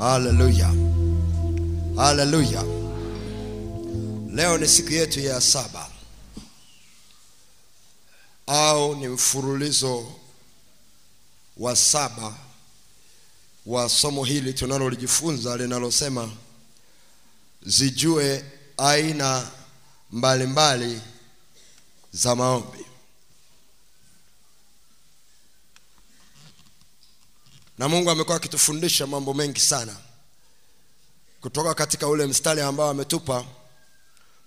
haleluya haleluya leo ni siku yetu ya saba. Au ni mfululizo wa saba wa somo hili tunalolijifunza linalosema zijue aina mbalimbali mbali za maombi na mungu amekuwa akitufundisha mambo mengi sana. Kutoka katika ule mstari ambao ametupa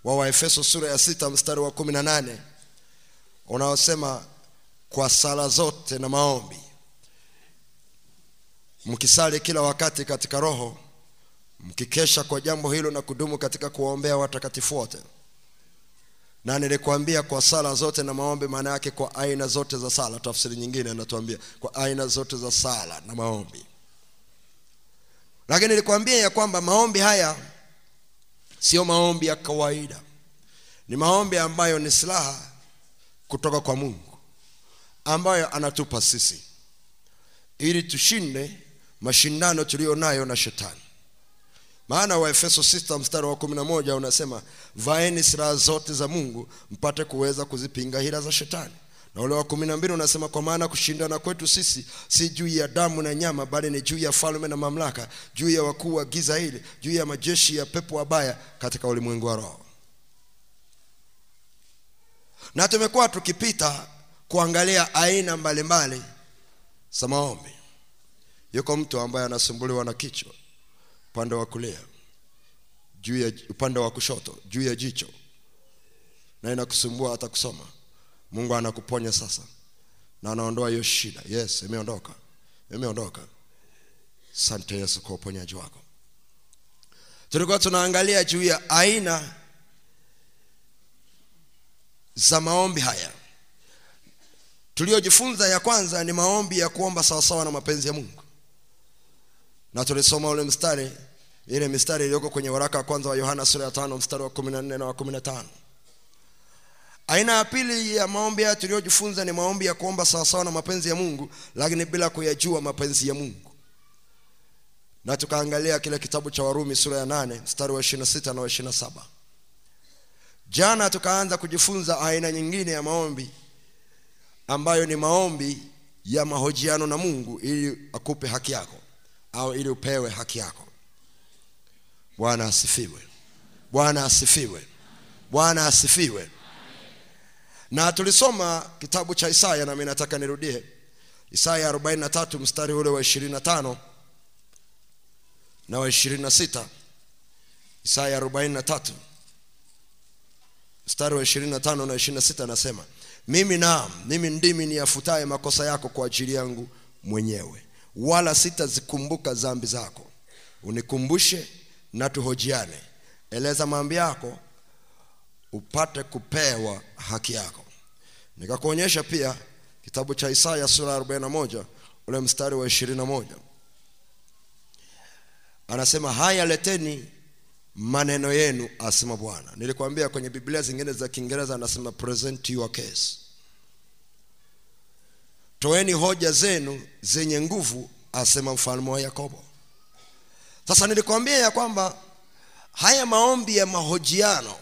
wa waefeso sura ya sita mstari wa kumi na nane unaosema kwa sala zote na maombi mkisali kila wakati katika roho mkikesha kwa jambo hilo na kudumu katika kuwaombea watakatifu wote na nilikwambia kwa sala zote na maombi maana yake kwa aina zote za sala. Tafsiri nyingine anatuambia kwa aina zote za sala na maombi. Lakini nilikwambia ya kwamba maombi haya sio maombi ya kawaida. Ni maombi ambayo ni silaha kutoka kwa mungu ambayo anatupa sisi ili tushinde mashindano tuliyo nayo na shetani maana waefeso 6 mstari wa 11 unasema vaeni silaha zote za mungu mpate kuweza kuzipinga hila za shetani. Na ule wa kumi na mbili unasema kwa maana kushindana kwetu sisi si juu ya damu na nyama bali ni juu ya falme na mamlaka juu ya wakuu wa giza hili juu ya majeshi ya pepo wabaya katika ulimwengu wa roho. Na tumekuwa tukipita kuangalia aina mbalimbali za maombi. Yuko mtu ambaye anasumbuliwa na kichwa upande wa kulia juu ya upande wa kushoto juu ya jicho. Na inakusumbua hata kusoma. Mungu anakuponya sasa. Na anaondoa hiyo shida. Yes imeondoka. Imeondoka. Sante yesu kwa uponyaji wako. Tulikuwa tunaangalia juu ya aina za maombi haya. Tuliyojifunza ya kwanza ni maombi ya kuomba sawasawa na mapenzi ya mungu na tulisoma ule mstari ile mistari iliyoko kwenye waraka wa kwanza wa yohana sura ya tano mstari wa kumi na nne na wa kumi na tano. Aina ya pili ya maombi haya tuliyojifunza ni maombi ya kuomba sawasawa na mapenzi ya mungu lakini bila kuyajua mapenzi ya mungu. Na tukaangalia kile kitabu cha warumi sura ya nane mstari wa ishirina sita na wa ishirina saba. Jana tukaanza kujifunza aina nyingine ya maombi ambayo ni maombi ya mahojiano na mungu ili akupe haki yako au ili upewe haki yako. Bwana asifiwe. Bwana asifiwe. Bwana asifiwe. Na tulisoma kitabu cha isaya nami nataka nirudie. Isaya 43 mstari ule wa 25 na wa 26 isaya 43 mstari wa 25 na 26 anasema mimi naam mimi ndimi niyafutaye makosa yako kwa ajili yangu mwenyewe wala sitazikumbuka zambi zako. Unikumbushe na tuhojiane. Eleza maambi yako upate kupewa haki yako. Nikakuonyesha pia kitabu cha isaya sura 41 ule mstari wa 21 anasema haya leteni maneno yenu asema bwana. Nilikwambia kwenye biblia zingine za kiingereza anasema present your case toeni hoja zenu zenye nguvu asema mfalme wa yakobo. Sasa nilikwambia ya kwamba haya maombi ya mahojiano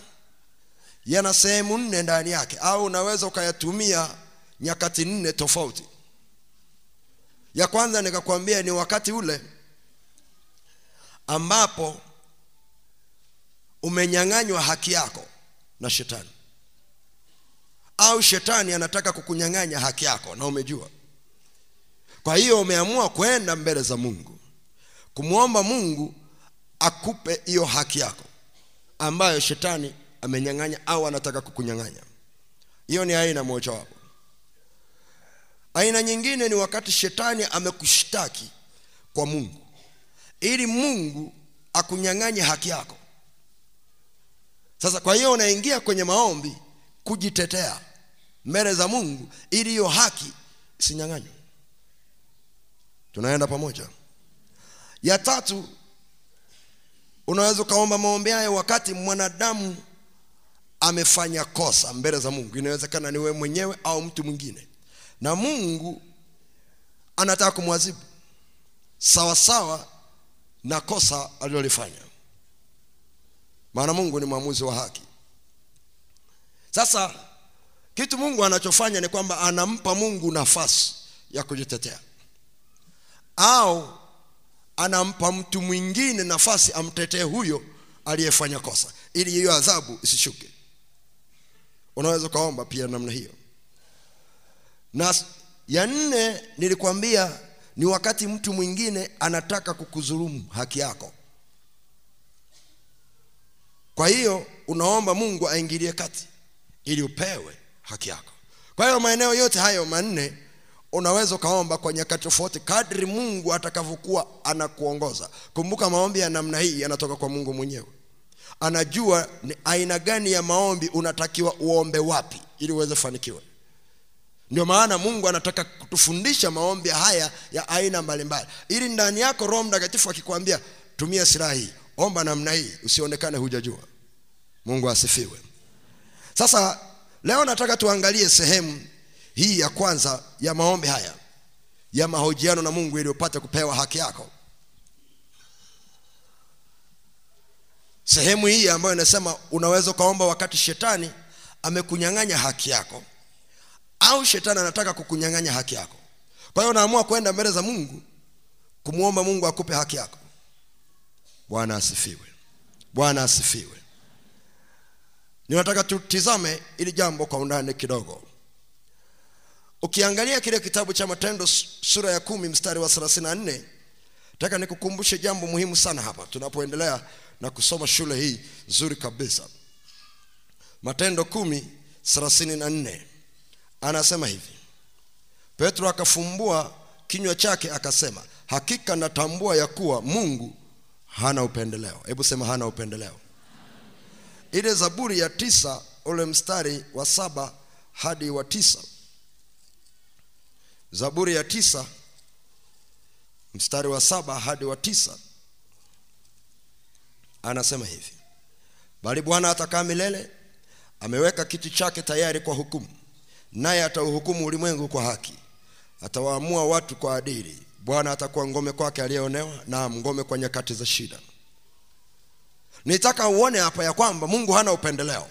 yana sehemu nne ndani yake au unaweza ukayatumia nyakati nne tofauti. Ya kwanza nikakwambia ni wakati ule ambapo umenyang'anywa haki yako na shetani au shetani anataka kukunyang'anya haki yako na umejua. Kwa hiyo umeamua kwenda mbele za mungu kumwomba mungu akupe hiyo haki yako ambayo shetani amenyang'anya au anataka kukunyang'anya. Hiyo ni aina mojawapo. Aina nyingine ni wakati shetani amekushtaki kwa mungu ili mungu akunyang'anye haki yako. Sasa kwa hiyo unaingia kwenye maombi kujitetea mbele za mungu ili hiyo haki isinyang'anywe. Tunaenda pamoja. Ya tatu unaweza ukaomba maombi hayo wakati mwanadamu amefanya kosa mbele za mungu. Inawezekana ni wewe mwenyewe au mtu mwingine. Na mungu anataka kumwadhibu sawasawa na kosa alilolifanya. Maana mungu ni mwamuzi wa haki. Sasa kitu mungu anachofanya ni kwamba anampa mungu nafasi ya kujitetea. Au anampa mtu mwingine nafasi amtetee huyo aliyefanya kosa ili hiyo adhabu isishuke. Unaweza ukaomba pia namna hiyo. Na ya nne nilikwambia ni wakati mtu mwingine anataka kukudhulumu haki yako. Kwa hiyo unaomba mungu aingilie kati ili upewe haki yako. Kwa hiyo maeneo yote hayo manne unaweza ukaomba kwa nyakati tofauti kadri mungu atakavyokuwa anakuongoza. Kumbuka maombi ya namna hii yanatoka kwa mungu mwenyewe. Anajua ni aina gani ya maombi unatakiwa uombe wapi ili uweze kufanikiwa. Ndio maana mungu anataka kutufundisha maombi haya ya aina mbalimbali. Ili ndani yako roho mtakatifu akikwambia tumia silaha hii omba namna hii usionekane hujajua. Mungu asifiwe. Sasa leo nataka tuangalie sehemu hii ya kwanza ya maombi haya ya mahojiano na mungu ili upate kupewa haki yako. Sehemu hii ambayo inasema unaweza ukaomba wakati shetani amekunyang'anya haki yako au shetani anataka kukunyang'anya haki yako. Kwa hiyo unaamua kwenda mbele za mungu kumwomba mungu akupe haki yako. Bwana asifiwe. Bwana asifiwe ninataka tutizame ili jambo kwa undani kidogo. Ukiangalia kile kitabu cha matendo sura ya kumi mstari wa 34 nataka nikukumbushe jambo muhimu sana hapa tunapoendelea na kusoma shule hii nzuri kabisa. Matendo kumi thelathini na nne anasema hivi. Petro akafumbua kinywa chake akasema hakika natambua ya kuwa mungu hana upendeleo. Hebu sema hana upendeleo ile zaburi ya tisa ule mstari wa saba hadi wa tisa. Zaburi ya tisa mstari wa saba hadi wa tisa. Anasema hivi bali bwana atakaa milele ameweka kiti chake tayari kwa hukumu naye atauhukumu ulimwengu kwa haki. Atawaamua watu kwa adili. Bwana atakuwa ngome kwake aliyeonewa na ngome kwa nyakati za shida nitaka uone hapa ya kwamba mungu hana upendeleo.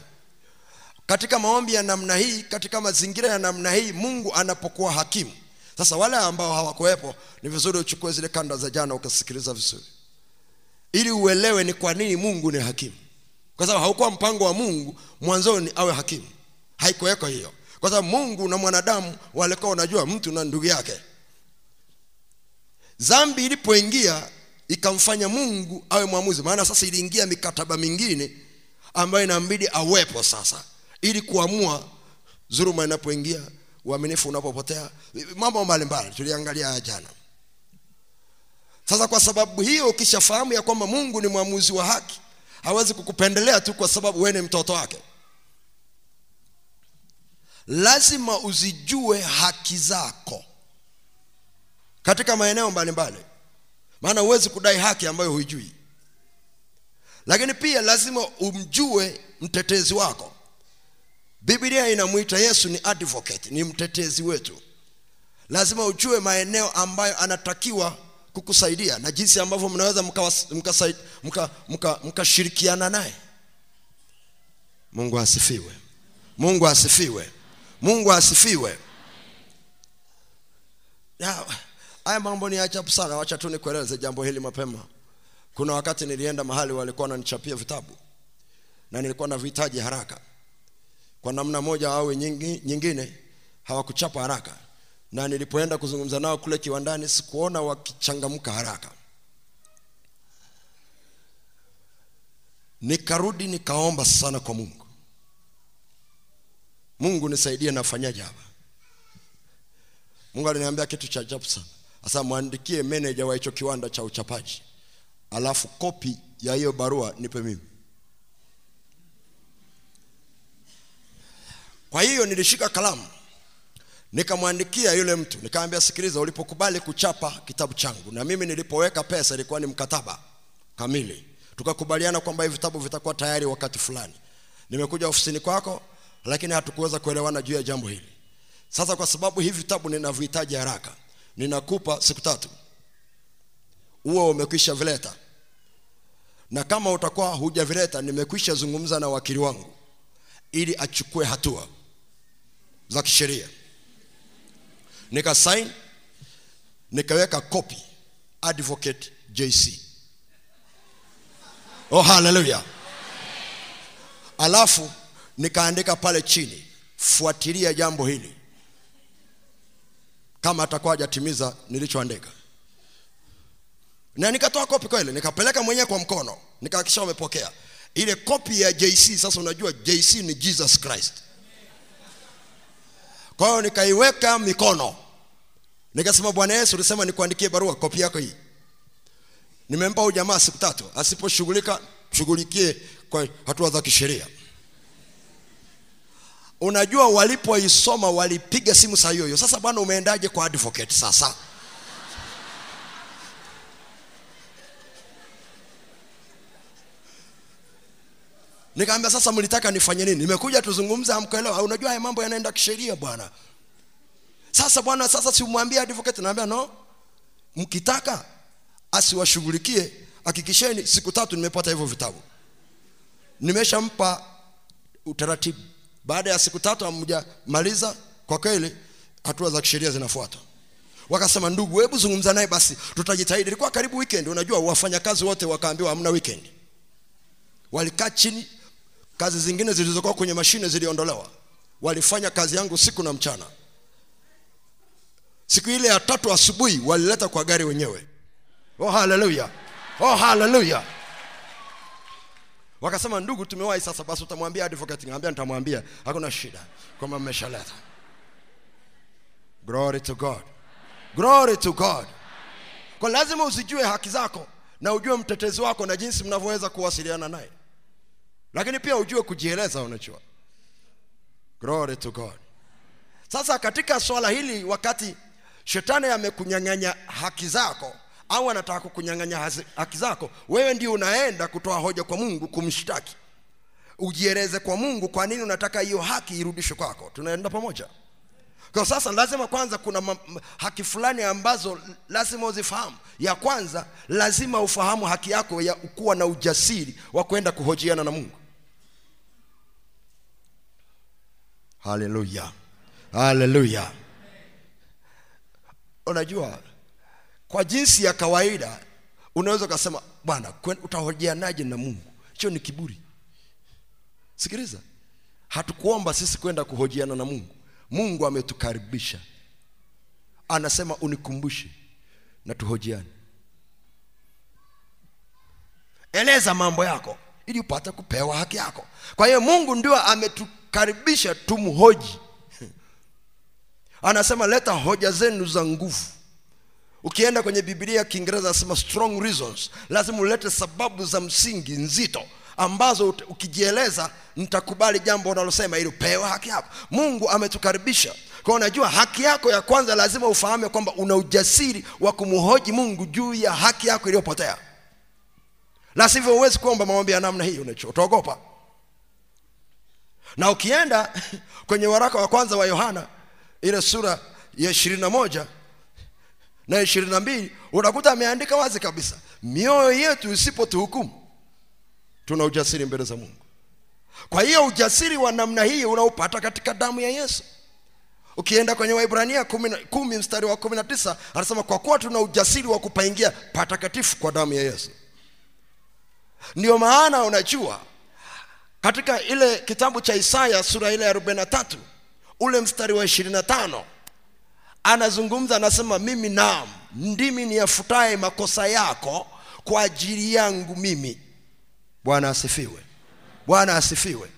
Katika maombi ya namna hii katika mazingira ya namna hii mungu anapokuwa hakimu. Sasa wale ambao hawakuwepo ni vizuri uchukue zile kanda za jana ukasikiliza vizuri. Ili uelewe ni kwa nini mungu ni hakimu. Kwa sababu haukuwa mpango wa mungu mwanzoni awe hakimu. Haikuweko hiyo. Kwa sababu mungu na mwanadamu walikuwa wanajua mtu na ndugu yake. Zambi ilipoingia ikamfanya mungu awe mwamuzi. Maana sasa iliingia mikataba mingine ambayo inambidi awepo sasa ili kuamua dhuluma inapoingia uaminifu unapopotea mambo mbalimbali. Tuliangalia jana. Sasa kwa sababu hiyo ukishafahamu ya kwamba mungu ni mwamuzi wa haki hawezi kukupendelea tu kwa sababu wewe ni mtoto wake. Lazima uzijue haki zako katika maeneo mbalimbali maana huwezi kudai haki ambayo huijui. Lakini pia lazima umjue mtetezi wako. Biblia inamwita yesu ni advocate ni mtetezi wetu. Lazima ujue maeneo ambayo anatakiwa kukusaidia na jinsi ambavyo mnaweza mkashirikiana mka, mka, mka, naye. Mungu asifiwe. Mungu asifiwe. Mungu asifiwe haya mambo ni ajabu sana wacha tu nikueleze jambo hili mapema. Kuna wakati nilienda mahali walikuwa wananichapia vitabu na nilikuwa na vihitaji haraka. Kwa namna moja au nyingi, nyingine hawakuchapa haraka. Na nilipoenda kuzungumza nao kule kiwandani sikuona wakichangamka haraka. Nikarudi nikaomba sana kwa mungu. Mungu nisaidie nafanyaje hapa? Mungu aliniambia kitu cha ajabu sana sasa mwandikie meneja wa hicho kiwanda cha uchapaji. Alafu kopi ya hiyo barua nipe mimi. Kwa hiyo nilishika kalamu nikamwandikia yule mtu. Nikamwambia sikiliza ulipokubali kuchapa kitabu changu na mimi nilipoweka pesa ilikuwa ni mkataba kamili. Tukakubaliana kwamba hivi vitabu vitakuwa tayari wakati fulani. Nimekuja ofisini kwako lakini hatukuweza kuelewana juu ya jambo hili. Sasa kwa sababu hivi vitabu ninavihitaji haraka ninakupa siku tatu. Huo umekwisha vileta. Na kama utakuwa hujavileta nimekwisha zungumza na wakili wangu ili achukue hatua za kisheria. Nikasain nikaweka copy advocate jc oh haleluya alafu nikaandika pale chini fuatilia jambo hili kama atakuwa hajatimiza nilichoandika. Na nikatoa kopi kweli nikapeleka mwenyewe kwa mkono nikahakikisha wamepokea. Ile kopi ya jc sasa unajua jc ni jesus christ. Kwa hiyo nikaiweka mikono. Nikasema bwana yesu ulisema nikuandikie barua kopi yako hii. Nimempa huyu jamaa siku tatu asiposhughulika shughulikie kwa hatua za kisheria unajua walipoisoma walipiga simu saa hiyo hiyo. Sasa bwana umeendaje kwa advocate sasa? Nikaambia sasa mlitaka nifanye nini? Nimekuja tuzungumze amkuelewa unajua haya mambo yanaenda kisheria bwana. Sasa bwana sasa simwambie advocate? Naambia no. Mkitaka asiwashughulikie. Hakikisheni siku tatu nimepata hivyo vitabu. Nimeshampa utaratibu baada ya siku tatu hamjamaliza kwa kweli hatua za kisheria zinafuata. Wakasema ndugu hebu zungumza naye basi tutajitahidi. Ilikuwa karibu weekend unajua wafanyakazi wote wakaambiwa hamna weekend. Walikaa chini kazi zingine zilizokuwa kwenye mashine ziliondolewa. Walifanya kazi yangu siku na mchana. Siku ile ya tatu asubuhi walileta kwa gari wenyewe. Oh haleluya oh haleluya wakasema ndugu tumewahi sasa basi utamwambia advocate? Ngambia nitamwambia. Hakuna shida. Kwamba mmeshaleta glory to god. Glory to god. Kwa lazima usijue haki zako na ujue mtetezi wako na jinsi mnavyoweza kuwasiliana naye. Lakini pia ujue kujieleza unajua. Glory to god. Sasa katika swala hili wakati shetani amekunyang'anya haki zako au anataka kukunyang'anya haki zako wewe ndio unaenda kutoa hoja kwa mungu kumshtaki. Ujieleze kwa mungu kwa nini unataka hiyo haki irudishwe kwako. Tunaenda pamoja. Kwa sasa lazima kwanza kuna haki fulani ambazo lazima uzifahamu. Ya kwanza lazima ufahamu haki yako ya kuwa na ujasiri wa kwenda kuhojiana na mungu. Haleluya haleluya unajua kwa jinsi ya kawaida unaweza ukasema bwana utahojianaje na mungu? Hicho ni kiburi. Sikiliza. Hatukuomba sisi kwenda kuhojiana na mungu. Mungu ametukaribisha. Anasema unikumbushe na tuhojiane eleza mambo yako ili upate kupewa haki yako. Kwa hiyo mungu ndio ametukaribisha tumhoji. Anasema leta hoja zenu za nguvu ukienda kwenye biblia ya kiingereza anasema strong reasons. Lazima ulete sababu za msingi nzito ambazo ukijieleza nitakubali jambo unalosema ili upewe haki yako. Mungu ametukaribisha. Kwa unajua haki yako ya kwanza lazima ufahame kwamba una ujasiri wa kumhoji mungu juu ya haki yako iliyopotea. La sivyo huwezi kuomba maombi ya namna hii unachotogopa. Na ukienda kwenye waraka wa kwanza wa yohana ile sura ya ishirini na moja na ishirini na mbili unakuta ameandika wazi kabisa mioyo yetu isipotuhukumu tuna ujasiri mbele za mungu. Kwa hiyo ujasiri wa namna hii unaopata katika damu ya yesu. Ukienda kwenye waibrania kumi, kumi mstari wa kumi na tisa anasema kwa kuwa tuna ujasiri wa kupaingia patakatifu kwa damu ya yesu. Ndio maana unajua katika ile kitabu cha isaya sura ile ya 43 ule mstari wa 25 anazungumza anasema mimi naam ndimi niyafutaye makosa yako kwa ajili yangu mimi. Bwana asifiwe. Bwana asifiwe.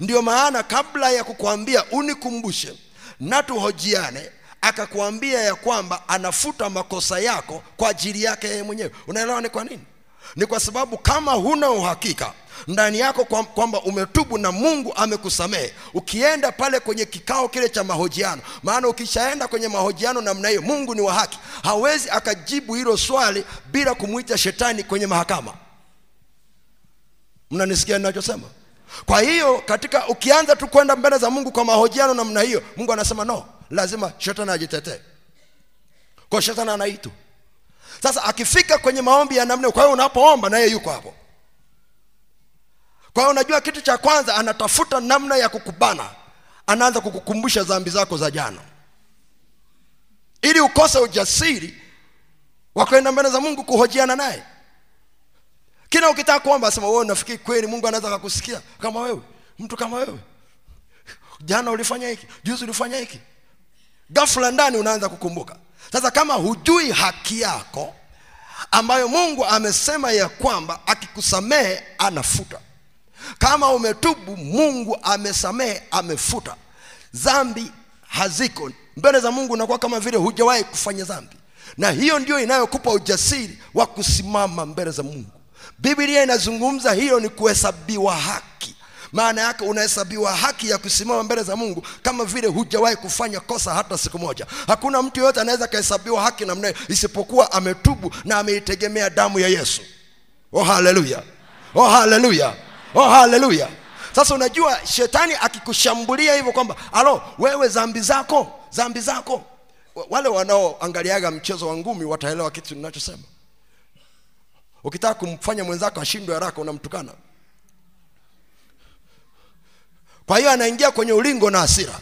Ndio maana kabla ya kukwambia unikumbushe na tuhojiane akakwambia ya kwamba anafuta makosa yako kwa ajili yake yeye mwenyewe. Unaelewa ni kwa nini? Ni kwa sababu kama huna uhakika ndani yako kwa- kwamba umetubu na mungu amekusamehe. Ukienda pale kwenye kikao kile cha mahojiano maana ukishaenda kwenye mahojiano namna hiyo mungu ni wa haki. Hawezi akajibu hilo swali bila kumwita shetani kwenye mahakama. Mnanisikia ninachosema? Kwa hiyo katika ukianza tu kwenda mbele za mungu kwa mahojiano namna hiyo mungu anasema no lazima shetani ajitetee. Kwa shetani anaitu sasa akifika kwenye maombi ya namna kwa hiyo unapoomba naye yuko hapo kwa hiyo unajua kitu cha kwanza anatafuta namna ya kukubana. Anaanza kukukumbusha dhambi zako za jana. Ili ukose ujasiri wa kwenda mbele za mungu kuhojiana naye. Kila ukitaka kuomba asema wewe unafikiri kweli mungu anaweza akakusikia? Kama wewe. Mtu kama wewe. Jana ulifanya hiki juzi ulifanya hiki. Ghafla ndani unaanza kukumbuka. Sasa kama hujui haki yako ambayo mungu amesema ya kwamba akikusamehe anafuta kama umetubu mungu amesamehe amefuta. Zambi haziko. Mbele za mungu unakuwa kama vile hujawahi kufanya zambi. Na hiyo ndio inayokupa ujasiri wa kusimama mbele za mungu. Biblia inazungumza hiyo ni kuhesabiwa haki. Maana yake unahesabiwa haki ya kusimama mbele za mungu kama vile hujawahi kufanya kosa hata siku moja. Hakuna mtu yoyote anaweza akahesabiwa haki namna hiyo isipokuwa ametubu na ameitegemea damu ya yesu. Oh haleluya oh haleluya oh haleluya sasa unajua shetani akikushambulia hivyo kwamba alo wewe zambi zako zambi zako. Wale wanaoangaliaga mchezo wa ngumi wataelewa kitu ninachosema. Ukitaka kumfanya mwenzako ashindwe haraka unamtukana. Kwa hiyo anaingia kwenye ulingo na hasira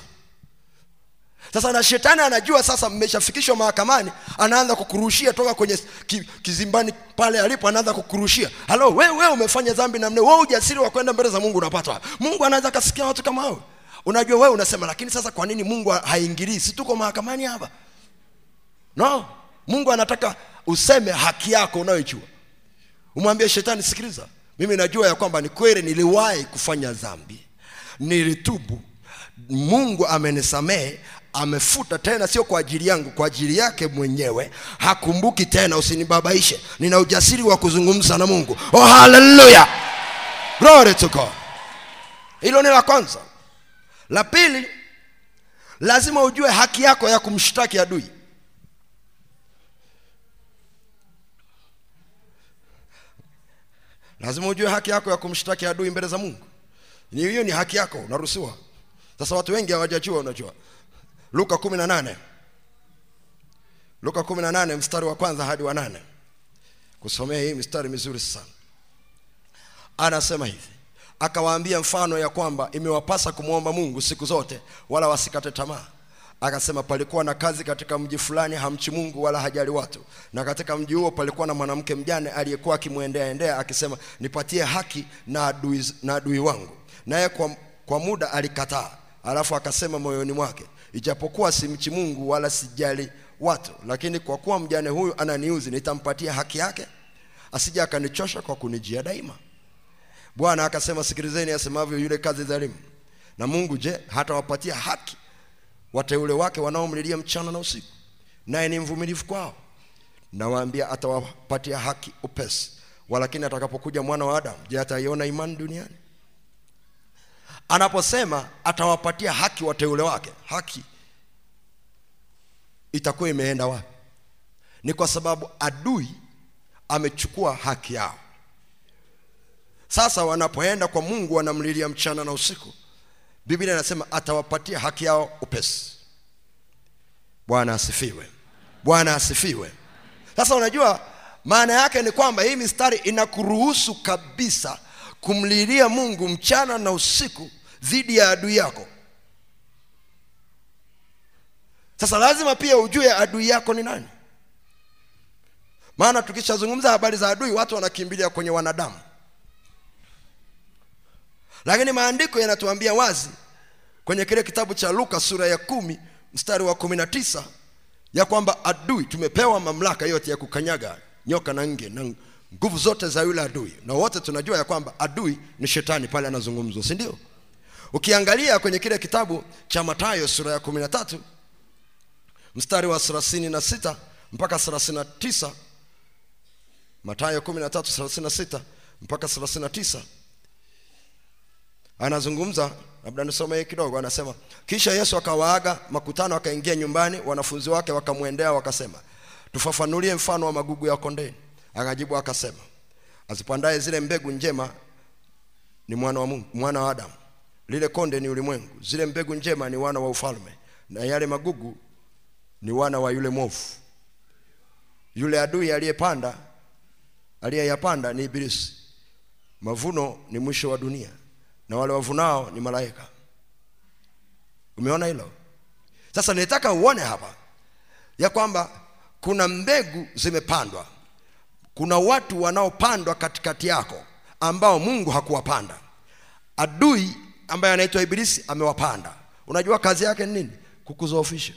sasa na shetani anajua sasa mmeshafikishwa mahakamani anaanza kukurushia toka kwenye ki, kizimbani pale alipo anaanza kukurushia. Halo wewe wewe umefanya dhambi namna wewe ujasiri wa kwenda mbele za mungu unapata mungu anaweza akasikia watu kama wewe. Unajua wewe unasema lakini sasa kwa nini mungu haingilii? Si tuko mahakamani hapa? No. Mungu anataka useme haki yako unayoijua. Umwambie shetani sikiliza mimi najua ya kwamba ni kweli niliwahi kufanya dhambi nilitubu. Mungu amenisamehe amefuta tena sio kwa ajili yangu kwa ajili yake mwenyewe. Hakumbuki tena usinibabaishe. Nina ujasiri wa kuzungumza na mungu. Oh haleluya glory to god. Hilo ni la kwanza. La pili lazima ujue haki yako ya kumshtaki adui. Lazima ujue haki yako ya kumshtaki adui mbele za mungu. Ni hiyo ni haki yako unaruhusiwa. Sasa watu wengi hawajajua unajua luka kumi na nane. Luka kumi na nane mstari wa kwanza hadi wa nane. Kusomea hii mistari mizuri sana. Anasema hivi. Akawaambia mfano ya kwamba imewapasa kumwomba mungu siku zote wala wasikate tamaa. Akasema palikuwa na kazi katika mji fulani hamchi mungu wala hajali watu. Na katika mji huo palikuwa na mwanamke mjane aliyekuwa akimwendea endea akisema nipatie haki na adui, na adui wangu. Naye kwa, kwa muda alikataa. Alafu akasema moyoni mwake ijapokuwa simchi mungu wala sijali watu lakini kwa kuwa mjane huyu ananiuzi nitampatia haki yake asija akanichosha kwa kunijia daima. Bwana akasema sikilizeni asemavyo yule kazi dhalimu. Na mungu je hatawapatia haki wateule wake wanaomlilia mchana na usiku? Naye ni mvumilivu kwao. Nawaambia atawapatia haki upesi walakini atakapokuja mwana wa adamu je ataiona imani duniani anaposema atawapatia haki wateule wake. Haki itakuwa imeenda wapi? Ni kwa sababu adui amechukua haki yao. Sasa wanapoenda kwa mungu wanamlilia mchana na usiku biblia inasema atawapatia haki yao upesi. Bwana asifiwe. Bwana asifiwe. Sasa unajua maana yake ni kwamba hii mistari inakuruhusu kabisa kumlilia mungu mchana na usiku dhidi ya adui yako. Sasa lazima pia ujue adui yako ni nani. Maana tukishazungumza habari za adui watu wanakimbilia kwenye wanadamu. Lakini maandiko yanatuambia wazi kwenye kile kitabu cha luka sura ya kumi mstari wa kumi na tisa ya kwamba adui tumepewa mamlaka yote ya kukanyaga nyoka na nge na nguvu zote za yule adui. Na wote tunajua ya kwamba adui ni shetani pale anazungumzwa si ndio? Ukiangalia kwenye kile kitabu cha matayo sura ya kumi na tatu mstari wa thelathini na sita mpaka thelathini na tisa matayo kumi na tatu thelathini na sita mpaka thelathini na tisa anazungumza labda nisome kidogo anasema kisha yesu akawaaga makutano akaingia nyumbani wanafunzi wake wakamwendea wakasema tufafanulie mfano wa magugu ya kondeni akajibu akasema azipandaye zile mbegu njema ni mwana wa mungu mwana wa adamu. Lile konde ni ulimwengu. Zile mbegu njema ni wana wa ufalme na yale magugu ni wana wa yule mwovu. Yule adui aliyepanda aliyeyapanda ni ibilisi. Mavuno ni mwisho wa dunia na wale wavunao ni malaika. Umeona hilo? Sasa nitaka uone hapa ya kwamba kuna mbegu zimepandwa kuna watu wanaopandwa katikati yako ambao mungu hakuwapanda. Adui ambaye anaitwa ibilisi amewapanda. Unajua kazi yake ni nini? Kukuzoofisha.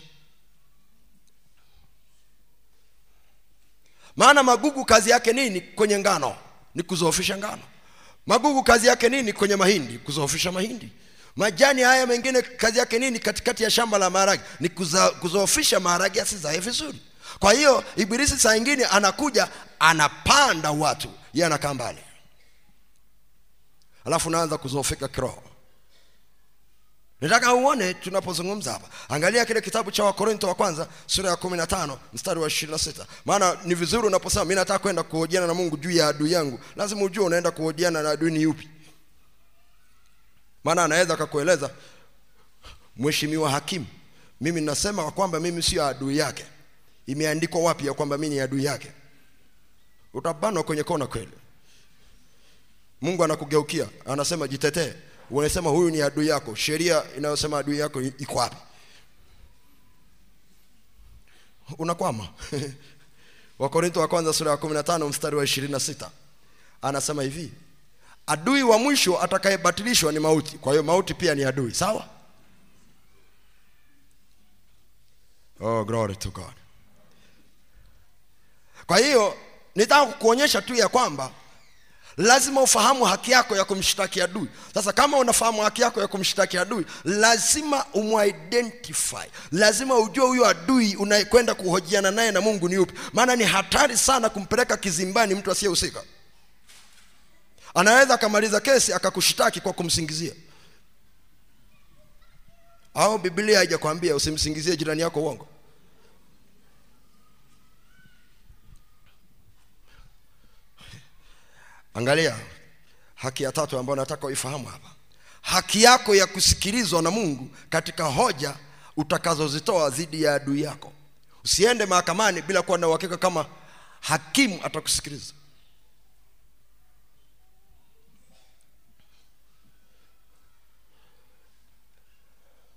Maana magugu kazi yake nini? Kwenye ngano. Ni kuzoofisha ngano. Magugu kazi yake nini? Kwenye mahindi. Kuzoofisha mahindi. Majani haya mengine kazi yake nini? Katikati ya shamba la maharage. Ni kuzoofisha maharage asizae vizuri kwa hiyo ibilisi saa ingine anakuja anapanda watu. Ye anakaa mbali. Alafu unaanza kuzoofika kiroho. Nataka uone tunapozungumza hapa. Angalia kile kitabu cha wakorinto wa kwanza sura ya kumi na tano mstari wa ishirini na sita. Maana ni vizuri unaposema mi nataka kwenda kuhojiana na mungu juu ya adui yangu. Lazima ujue unaenda kuhojiana na adui ni yupi. Maana anaweza akakueleza mheshimiwa hakimu mimi nasema kwamba mimi sio adui yake imeandikwa wapi ya kwamba mimi ni adui yake? Utabanwa kwenye kona kweli? Mungu anakugeukia anasema jitetee. Unasema huyu ni adui yako. Sheria inayosema adui yako iko wapi? Unakwama. Wakorintho wa kwanza sura ya 15 mstari wa 26 anasema hivi adui wa mwisho atakayebatilishwa ni mauti. Kwa hiyo mauti pia ni adui sawa? Oh glory to god kwa hiyo nitaka kukuonyesha tu ya kwamba lazima ufahamu haki yako ya kumshtaki adui. Sasa kama unafahamu haki yako ya kumshtaki adui lazima umuidentify lazima ujue huyo adui unayekwenda kuhojiana naye na mungu ni upi maana ni hatari sana kumpeleka kizimbani mtu asiyehusika. Anaweza akamaliza kesi akakushtaki kwa kumsingizia. Au biblia haijakwambia usimsingizie jirani yako uongo angalia haki ya tatu ambayo nataka uifahamu hapa. Haki yako ya kusikilizwa na mungu katika hoja utakazozitoa dhidi ya adui yako. Usiende mahakamani bila kuwa na uhakika kama hakimu atakusikiliza.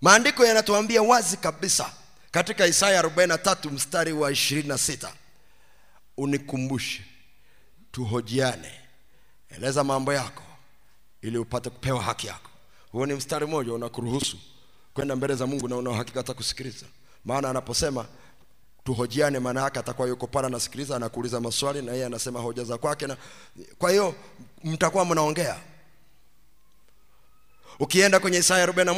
Maandiko yanatuambia wazi kabisa katika isaya 43 mstari wa 26 unikumbushe tuhojiane eleza mambo yako ili upate kupewa haki yako. Huo ni mstari mmoja unakuruhusu kwenda mbele za mungu na una uhakika atakusikiliza maana anaposema tuhojiane maana yake atakuwa yuko pale anasikiliza anakuuliza maswali na yeye anasema hoja za kwake na kwa hiyo mtakuwa mnaongea. Ukienda kwenye isaya 41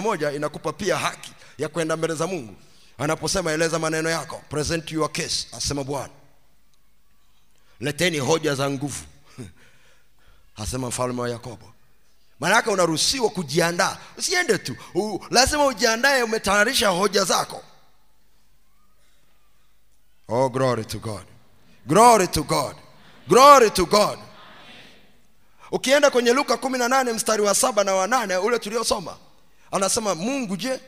21 inakupa pia haki ya kwenda mbele za mungu. Anaposema eleza maneno yako present your case asema bwana. Leteni hoja za nguvu asema mfalme wa yakobo. Maanake unaruhusiwa kujiandaa. Usiende tu. U, lazima ujiandae umetayarisha hoja zako. Oh glory to god. Glory to god. Glory to god. Ukienda kwenye luka 18 mstari wa saba na wanane ule tuliosoma anasema mungu je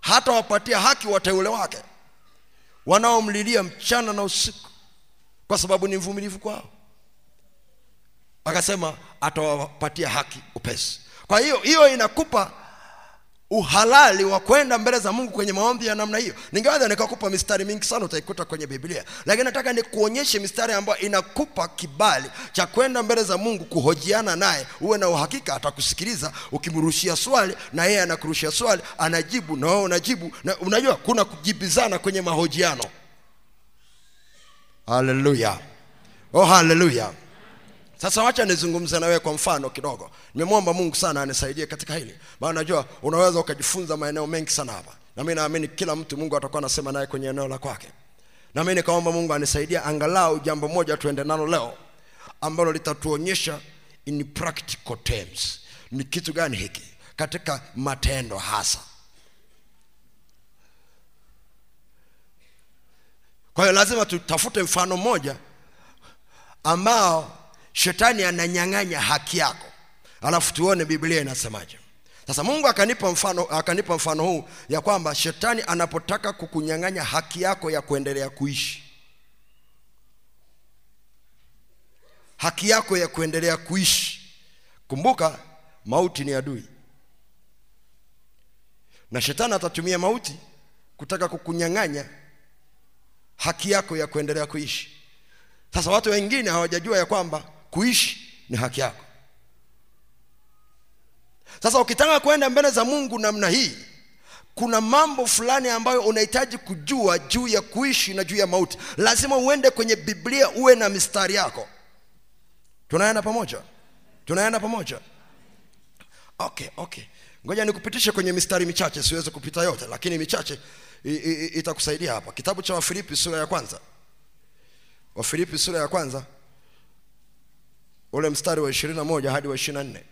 hata wapatia haki wateule wake wanaomlilia mchana na usiku kwa sababu ni mvumilivu kwao akasema atawapatia haki upesi. Kwa hiyo hiyo inakupa uhalali wa kwenda mbele za mungu kwenye maombi ya namna hiyo. Ningeweza nikakupa mistari mingi sana utaikuta kwenye biblia. Lakini nataka nikuonyeshe mistari ambayo inakupa kibali cha kwenda mbele za mungu kuhojiana naye. Uwe na uhakika atakusikiliza ukimrushia swali na yeye anakurushia swali anajibu na wewe unajibu. Na unajua kuna kujibizana kwenye mahojiano. Haleluya oh haleluya sasa wacha nizungumze na wewe kwa mfano kidogo. Nimemwomba mungu sana anisaidie katika hili. Maana najua unaweza ukajifunza maeneo mengi sana hapa. Na mi naamini kila mtu mungu atakuwa anasema naye kwenye eneo la kwake. Na mi nikaomba mungu anisaidie angalau jambo moja tuende nalo leo ambalo litatuonyesha in practical terms. Ni kitu gani hiki katika matendo hasa? Kwa hiyo lazima tutafute mfano mmoja ambao shetani ananyang'anya haki yako. Alafu tuone biblia inasemaje. Sasa mungu akanipa mfano akanipa mfano huu ya kwamba shetani anapotaka kukunyang'anya haki yako ya kuendelea kuishi. Haki yako ya kuendelea kuishi. Kumbuka mauti ni adui. Na shetani atatumia mauti kutaka kukunyang'anya haki yako ya kuendelea kuishi. Sasa watu wengine hawajajua ya kwamba kuishi ni haki yako. Sasa ukitaka kwenda mbele za mungu namna hii kuna mambo fulani ambayo unahitaji kujua juu ya kuishi na juu ya mauti. Lazima uende kwenye biblia uwe na mistari yako. Tunaenda pamoja? Tunaenda pamoja? Okay okay. Ngoja nikupitishe kwenye mistari michache siweze kupita yote lakini michache itakusaidia hapa. Kitabu cha wafilipi sura ya kwanza. Wafilipi sura ya kwanza ule mstari wa ishirini na moja hadi wa ishirini na nne.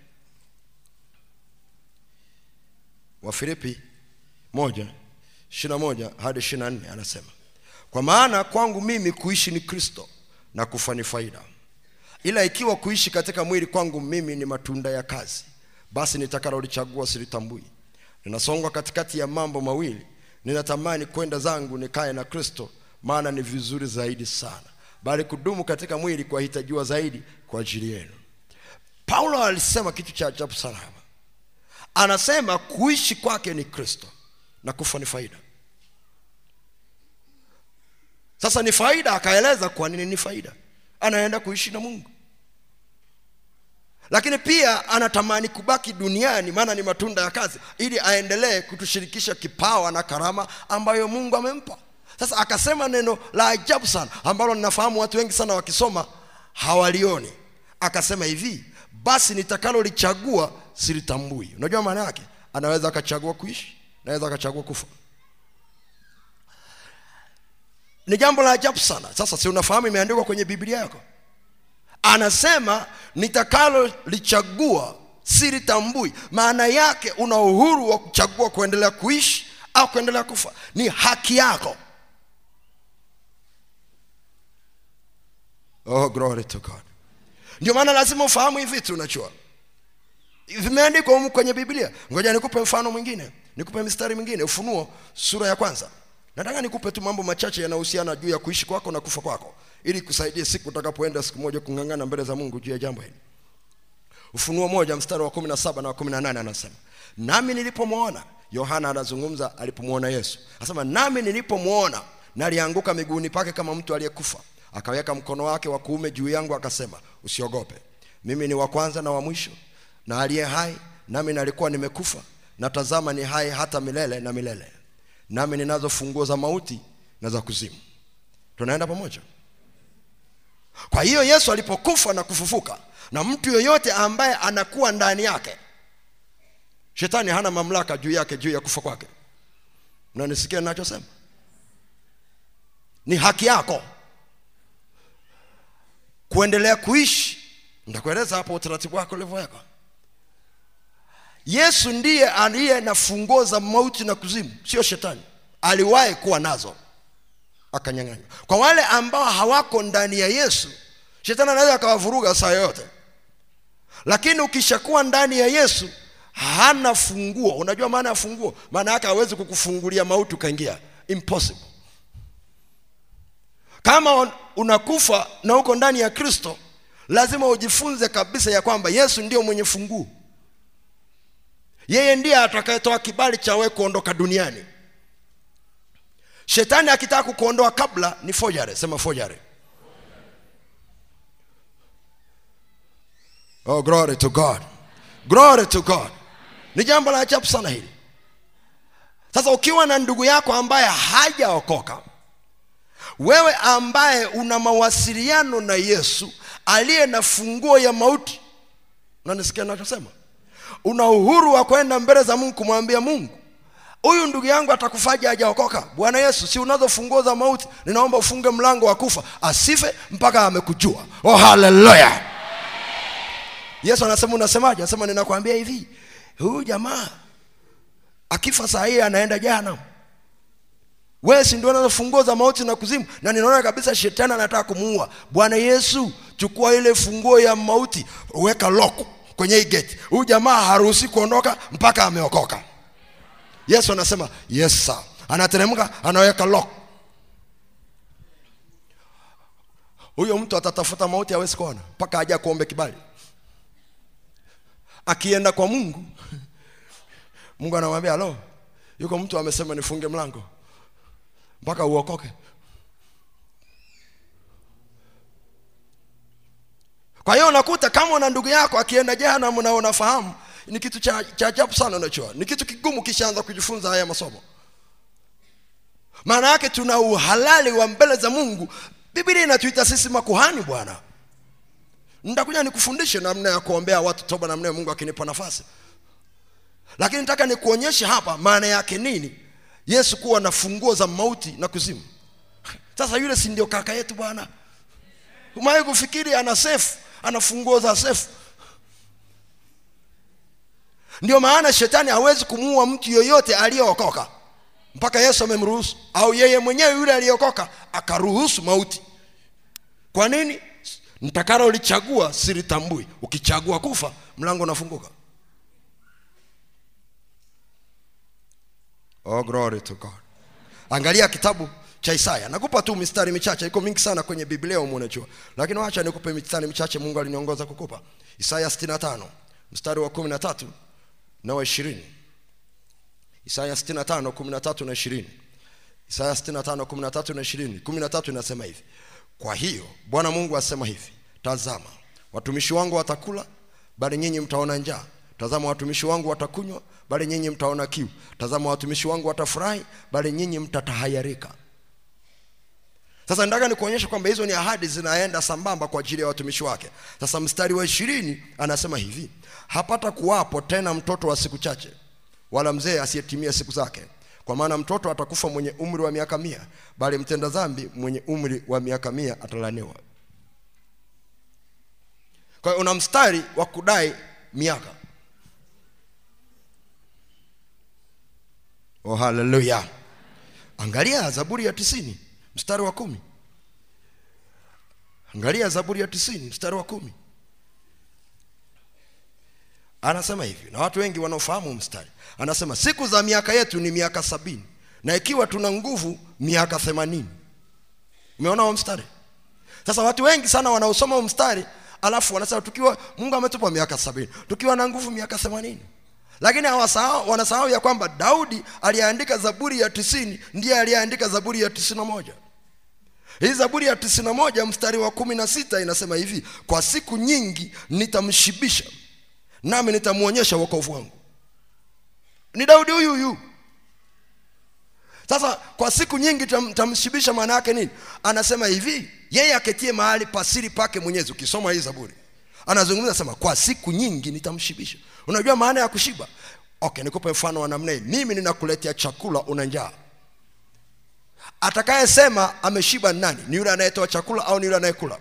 Wafilipi moja ishirini na moja hadi ishirini na nne anasema kwa maana kwangu mimi kuishi ni kristo na kufa ni faida. Ila ikiwa kuishi katika mwili kwangu mimi ni matunda ya kazi basi nitakalolichagua silitambui. Ninasongwa katikati ya mambo mawili ninatamani kwenda zangu nikae na kristo maana ni vizuri zaidi sana bali kudumu katika mwili kwahitajiwa zaidi kwa ajili yenu. Paulo alisema kitu cha ajabu sana anasema kuishi kwake ni kristo na kufa ni faida. Sasa ni faida akaeleza kwa nini ni faida. Anaenda kuishi na mungu. Lakini pia anatamani kubaki duniani maana ni matunda ya kazi ili aendelee kutushirikisha kipawa na karama ambayo mungu amempa sasa akasema neno la ajabu sana ambalo ninafahamu watu wengi sana wakisoma hawalioni. Akasema hivi basi nitakalolichagua silitambui. Unajua maana yake? Anaweza akachagua kuishi naweza akachagua kufa. Ni jambo la ajabu sana. Sasa si unafahamu imeandikwa kwenye biblia yako? Anasema nitakalolichagua silitambui. Maana yake una uhuru wa kuchagua kuendelea kuishi au kuendelea kufa. Ni haki yako oh glory to god. Ndio maana lazima ufahamu hivi vitu unajua. Vimeandikwa humu kwenye biblia. Ngoja nikupe mfano mwingine. Nikupe mistari mingine ufunuo sura ya kwanza. Nataka nikupe tu mambo machache yanayohusiana juu ya kuishi kwako na kufa kwako ili kusaidie siku utakapoenda siku moja kung'ang'ana mbele za mungu juu ya jambo hili. Ufunuo moja mstari wa kumi na saba na wa kumi na nane anasema nami nilipomwona yohana anazungumza alipomwona yesu. Anasema nami nilipomwona nalianguka miguuni pake kama mtu aliyekufa akaweka mkono wake wa kuume juu yangu akasema usiogope. Mimi ni wa kwanza na wa mwisho na aliye hai nami nalikuwa nimekufa na tazama ni hai hata milele na milele. Nami ninazo funguo za mauti na za kuzimu. Tunaenda pamoja. Kwa hiyo yesu alipokufa na kufufuka na mtu yoyote ambaye anakuwa ndani yake shetani hana mamlaka juu yake juu ya kufa kwake. Mnanisikia ninachosema? Ni haki yako kuendelea kuishi. Nitakueleza hapo utaratibu wako ulivyowekwa. Yesu ndiye aliye na funguo za mauti na kuzimu sio shetani. Aliwahi kuwa nazo. Akanyang'anywa. Kwa wale ambao hawako ndani ya yesu shetani anaweza akawavuruga saa yoyote. Lakini ukishakuwa ndani ya yesu hana funguo. Unajua maana ya funguo? Maana yake hawezi kukufungulia mauti ukaingia. Impossible kama unakufa na uko ndani ya kristo lazima ujifunze kabisa ya kwamba yesu ndio mwenye funguo. Yeye ndiye atakayetoa kibali cha wewe kuondoka duniani. Shetani akitaka kukuondoa kabla ni fojare. Sema fojare. Oh glory to god. Glory to god. Ni jambo la ajabu sana hili. Sasa ukiwa na ndugu yako ambaye hajaokoka wewe ambaye una mawasiliano na yesu aliye na funguo ya mauti. Unanisikia nachosema una uhuru wa kwenda mbele za mungu kumwambia mungu huyu ndugu yangu atakufaja hajaokoka? Bwana yesu si unazo funguo za mauti? Ninaomba ufunge mlango wa kufa asife mpaka amekujua. Oh haleluya! Yesu anasema unasemaje? Anasema ninakwambia hivi huyu jamaa akifa saa hii anaenda jehanamu wewe si ndio unazo za mauti na kuzimu? Na ninaona kabisa shetani anataka kumuua. Bwana yesu chukua ile funguo ya mauti weka lock kwenye hii gate. Huyu jamaa haruhusi kuondoka mpaka ameokoka. Yesu anasema yes sir. Anateremka anaweka lock. Huyo mtu atatafuta mauti hawezi kuona mpaka aje kuombe kibali. Akienda kwa mungu mungu anamwambia halo yuko mtu amesema nifunge mlango mpaka uokoke. Kwa hiyo unakuta kama una ndugu yako akienda jehanamu na unafahamu ni kitu cha cha ajabu sana unachua, ni kitu kigumu kishaanza kujifunza haya masomo. Maana yake tuna uhalali wa mbele za mungu. Biblia inatuita sisi makuhani bwana. Nitakuja nikufundishe namna ya kuombea watu toba namna ya mungu akinipa nafasi. Lakini nataka nikuonyeshe hapa maana yake nini yesu kuwa na funguo za mauti na kuzimu. Sasa yule si ndio kaka yetu bwana? Umaye kufikiri ana sefu ana funguo za sefu ndio maana shetani hawezi kumuua mtu yoyote aliyeokoka. Mpaka yesu amemruhusu. Au yeye mwenyewe yule aliyeokoka akaruhusu mauti. Kwa nini? Ntakalolichagua silitambui. Ukichagua kufa mlango unafunguka oh glory to god. Angalia kitabu cha isaya. Nakupa tu mistari michache iko mingi sana kwenye biblia umunajua lakini wacha nikupe mistari michache mungu aliniongoza kukupa. Isaya 65 mstari wa 13 na wa 20 isaya 65 13 na 20 isaya 65 13 na 20 13 inasema hivi. Kwa hiyo bwana mungu asema hivi. Tazama watumishi wangu watakula bali nyinyi mtaona njaa tazama watumishi wangu watakunywa bali nyinyi mtaona kiu. Tazama watumishi wangu watafurahi bali nyinyi mtatahayarika. Sasa nataka nikuonyesha kwamba hizo ni ahadi zinaenda sambamba kwa ajili ya watumishi wake. Sasa mstari wa ishirini anasema hivi hapata kuwapo tena mtoto wa siku chache wala mzee asiyetimia siku zake. Kwa maana mtoto atakufa mwenye umri wa miaka mia bali mtenda dhambi mwenye umri wa miaka mia atalaniwa. Kwa hiyo una mstari wa kudai miaka oh haleluya angalia zaburi ya tisini mstari wa kumi. Angalia zaburi ya tisini mstari wa kumi. Anasema hivi na watu wengi wanaofahamu mstari. Anasema siku za miaka yetu ni miaka sabini na ikiwa tuna nguvu miaka themanini. Umeona huo mstari? Sasa watu wengi sana wanaosoma huo mstari alafu wanasema tukiwa mungu ametupa miaka sabini tukiwa na nguvu miaka themanini lakini hawasahau wanasahau ya kwamba daudi aliyeandika zaburi ya tisini ndiye aliyeandika zaburi ya tisini na moja. Hii zaburi ya tisini na moja mstari wa kumi na sita inasema hivi kwa siku nyingi nitamshibisha nami nitamwonyesha wokovu wangu. Ni daudi huyu huyu. Sasa kwa siku nyingi tam- tamshibisha maana yake nini? Anasema hivi yeye aketie mahali pasiri pake mwenyezi ukisoma hii zaburi anazungumza sema kwa siku nyingi nitamshibisha. Unajua maana ya kushiba? Okay nikupe mfano wa namna hii. Mimi ninakuletea chakula una njaa. Atakayesema ameshiba ni nani? Ni yule anayetoa chakula au ni yule anayekula?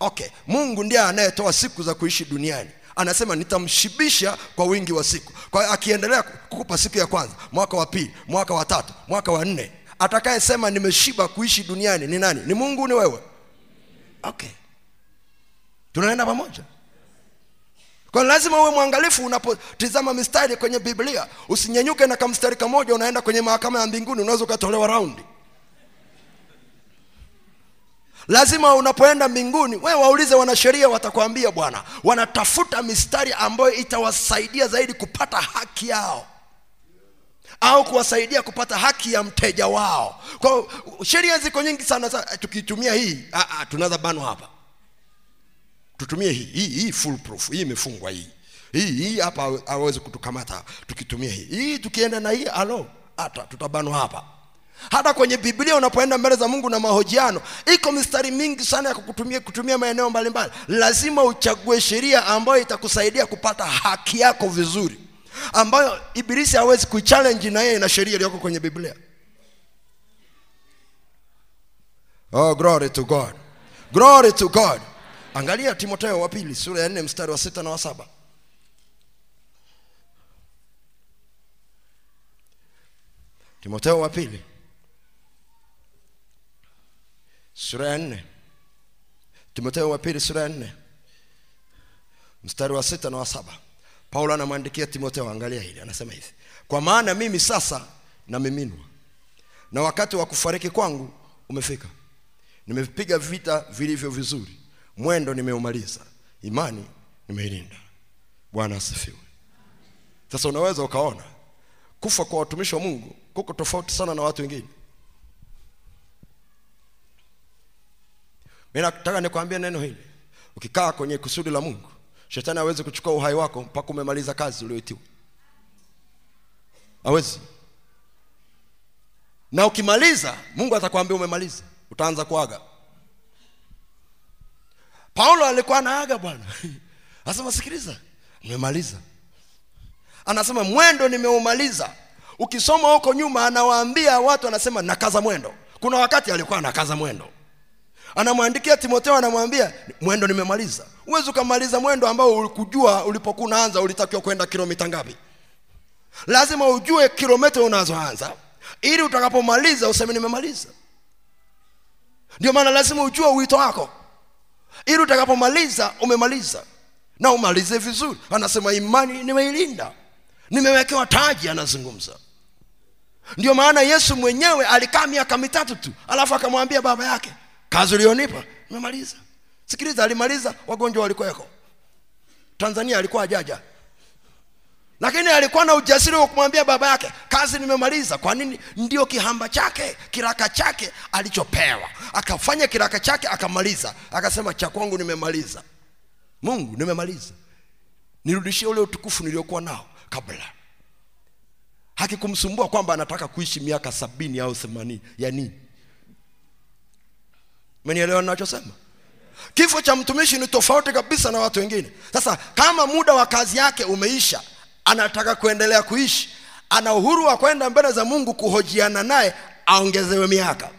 Okay mungu ndiye anayetoa siku za kuishi duniani. Anasema nitamshibisha kwa wingi wa siku. Kwa hiyo akiendelea kukupa siku ya kwanza mwaka wa pili mwaka wa tatu mwaka wa nne atakayesema nimeshiba kuishi duniani ni nani? Ni mungu ni wewe. Okay tunaenda pamoja. Kwa lazima uwe mwangalifu unapotizama mistari kwenye biblia. Usinyenyuke na kamstari kamoja unaenda kwenye mahakama ya mbinguni unaweza ukatolewa raundi. Lazima unapoenda mbinguni we waulize wanasheria watakwambia bwana wanatafuta mistari ambayo itawasaidia zaidi kupata haki yao au kuwasaidia kupata haki ya mteja wao. Kwa sheria ziko nyingi sana sana tukitumia hii tunaweza banwa hapa tutumie hii hii, hii full proof hii imefungwa hii. Hii hii hapa hawezi kutukamata tukitumia hii. Hii tukienda na hii alo hata tutabanwa hapa. Hata kwenye biblia unapoenda mbele za mungu na mahojiano iko mistari mingi sana ya kukutumia kutumia maeneo mbalimbali. Lazima uchague sheria ambayo itakusaidia kupata haki yako vizuri ambayo ibilisi hawezi kuchallenge na yeye na sheria iliyoko kwenye biblia. Oh glory to god. Glory to god angalia timotheo wa pili sura ya nne mstari wa sita na wa saba. Timotheo wa pili sura ya nne. Timotheo wa pili sura ya nne mstari wa sita na wa saba. Paulo anamwandikia timotheo angalia hili anasema hivi. Kwa maana mimi sasa namiminwa na wakati wa kufariki kwangu umefika. Nimepiga vita vilivyo vizuri mwendo nimeumaliza. Imani nimeilinda. Bwana asifiwe. Sasa unaweza ukaona kufa kwa watumishi wa mungu kuko tofauti sana na watu wengine. Mimi nataka nikwambie neno hili. Ukikaa kwenye kusudi la mungu shetani hawezi kuchukua uhai wako mpaka umemaliza kazi ulioitiwa hawezi. Na ukimaliza mungu atakwambia umemaliza. Utaanza kuaga paulo alikuwa anaaga bwana. Anasema sikiliza nimemaliza. Anasema mwendo nimeumaliza. Ukisoma huko nyuma anawaambia watu anasema nakaza mwendo. Kuna wakati alikuwa anakaza mwendo. Anamwandikia timotheo anamwambia mwendo nimemaliza. Huwezi ukamaliza mwendo ambao ulikujua ulipokuwa unaanza ulitakiwa kwenda kilomita ngapi. Lazima ujue kilomita unazoanza ili utakapomaliza useme nimemaliza. Ndio maana lazima ujue wito wako ili utakapomaliza umemaliza. Na umalize vizuri. Anasema imani nimeilinda. Nimewekewa taji anazungumza. Ndio maana yesu mwenyewe alikaa miaka mitatu tu. Alafu akamwambia baba yake kazi ulionipa nimemaliza. Sikiliza alimaliza wagonjwa walikuweko. Tanzania alikuwa ajaja lakini alikuwa na ujasiri wa kumwambia baba yake kazi nimemaliza. Kwa nini? Ndio kihamba chake kiraka chake alichopewa. Akafanya kiraka chake akamaliza. Akasema cha kwangu nimemaliza. Mungu nimemaliza. Nirudishie ule utukufu niliokuwa nao kabla. Hakikumsumbua kwamba anataka kuishi miaka sabini au themanini. Ya nini? Menielewa ninachosema? Kifo cha mtumishi ni tofauti kabisa na watu wengine. Sasa kama muda wa kazi yake umeisha anataka kuendelea kuishi ana uhuru wa kwenda mbele za mungu kuhojiana naye aongezewe miaka.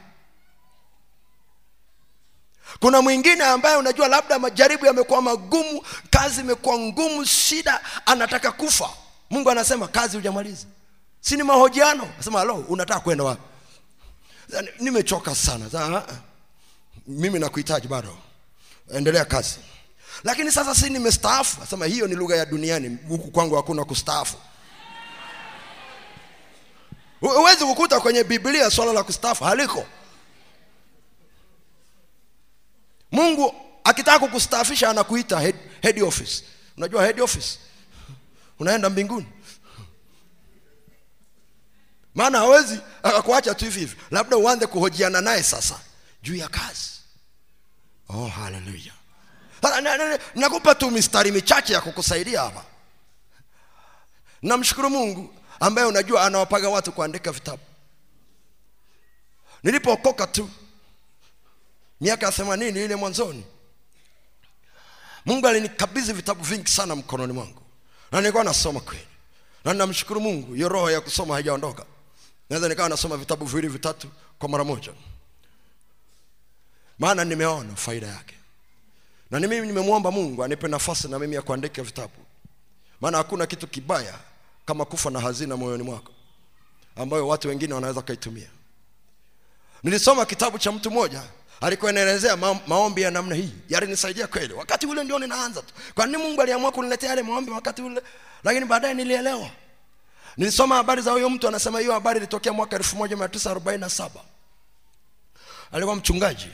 Kuna mwingine ambaye unajua labda majaribu yamekuwa magumu kazi imekuwa ngumu shida anataka kufa. Mungu anasema kazi hujamaliza. Si ni mahojiano? Nasema alo unataka kwenda wapi? Nimechoka sana. Sasa, mimi nakuhitaji bado. Endelea kazi lakini sasa si nimestaafu. Nasema hiyo ni lugha ya duniani. Huku kwangu hakuna kustaafu. Huwezi kukuta kwenye biblia swala la kustaafu haliko. Mungu akitaka kukustaafisha anakuita head, head office. Unajua head office? Unaenda mbinguni. Maana hawezi akakuacha tu hivi hivi. Labda uanze kuhojiana naye sasa juu ya kazi. Oh haleluya nakupa tu mistari michache ya kukusaidia hapa. Namshukuru mungu ambaye unajua anawapaga watu kuandika vitabu. Nilipookoka tu miaka ya themanini ile mwanzoni mungu alinikabidhi vitabu vingi sana mkononi mwangu. Na nilikuwa nasoma kweli. Na namshukuru mungu hiyo roho ya kusoma haijaondoka. Naweza nikawa nasoma vitabu viwili vitatu kwa mara moja. Maana nimeona faida yake na ni mimi nimemwomba mungu anipe nafasi na mimi ya kuandika vitabu. Maana hakuna kitu kibaya kama kufa na hazina moyoni mwako ambayo watu wengine wanaweza kaitumia nilisoma kitabu cha mtu mmoja alikuwa anaelezea ma maombi ya namna hii. Yalinisaidia kweli. Wakati ule ndio ninaanza tu. Kwa nini mungu aliamua kuniletea yale maombi wakati ule? Lakini baadaye nilielewa. Nilisoma habari za huyo mtu anasema hiyo habari ilitokea mwaka 1947 alikuwa mchungaji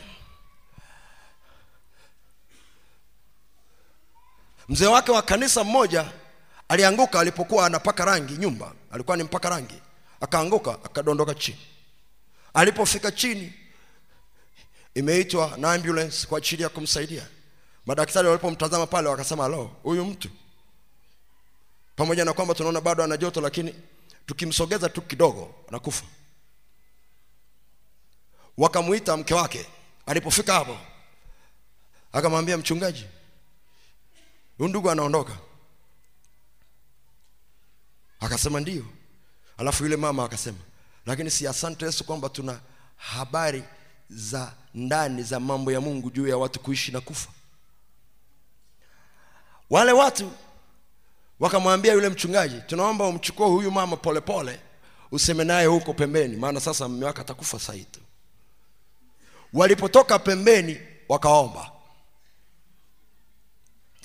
mzee wake wa kanisa mmoja alianguka alipokuwa anapaka rangi nyumba. Alikuwa ni mpaka rangi. Akaanguka akadondoka chini. Alipofika chini imeitwa na ambulance kwa ajili ya kumsaidia. Madaktari walipomtazama pale wakasema lo huyu mtu. Pamoja na kwamba tunaona bado ana joto lakini tukimsogeza tu kidogo anakufa. Wakamuita mke wake. Alipofika hapo akamwambia mchungaji huyu ndugu anaondoka. Akasema ndio. Alafu yule mama akasema lakini si asante yesu kwamba tuna habari za ndani za mambo ya mungu juu ya watu kuishi na kufa. Wale watu wakamwambia yule mchungaji tunaomba umchukue huyu mama polepole pole, useme naye huko pembeni maana sasa mmewaka wake atakufa sahi tu. Walipotoka pembeni wakaomba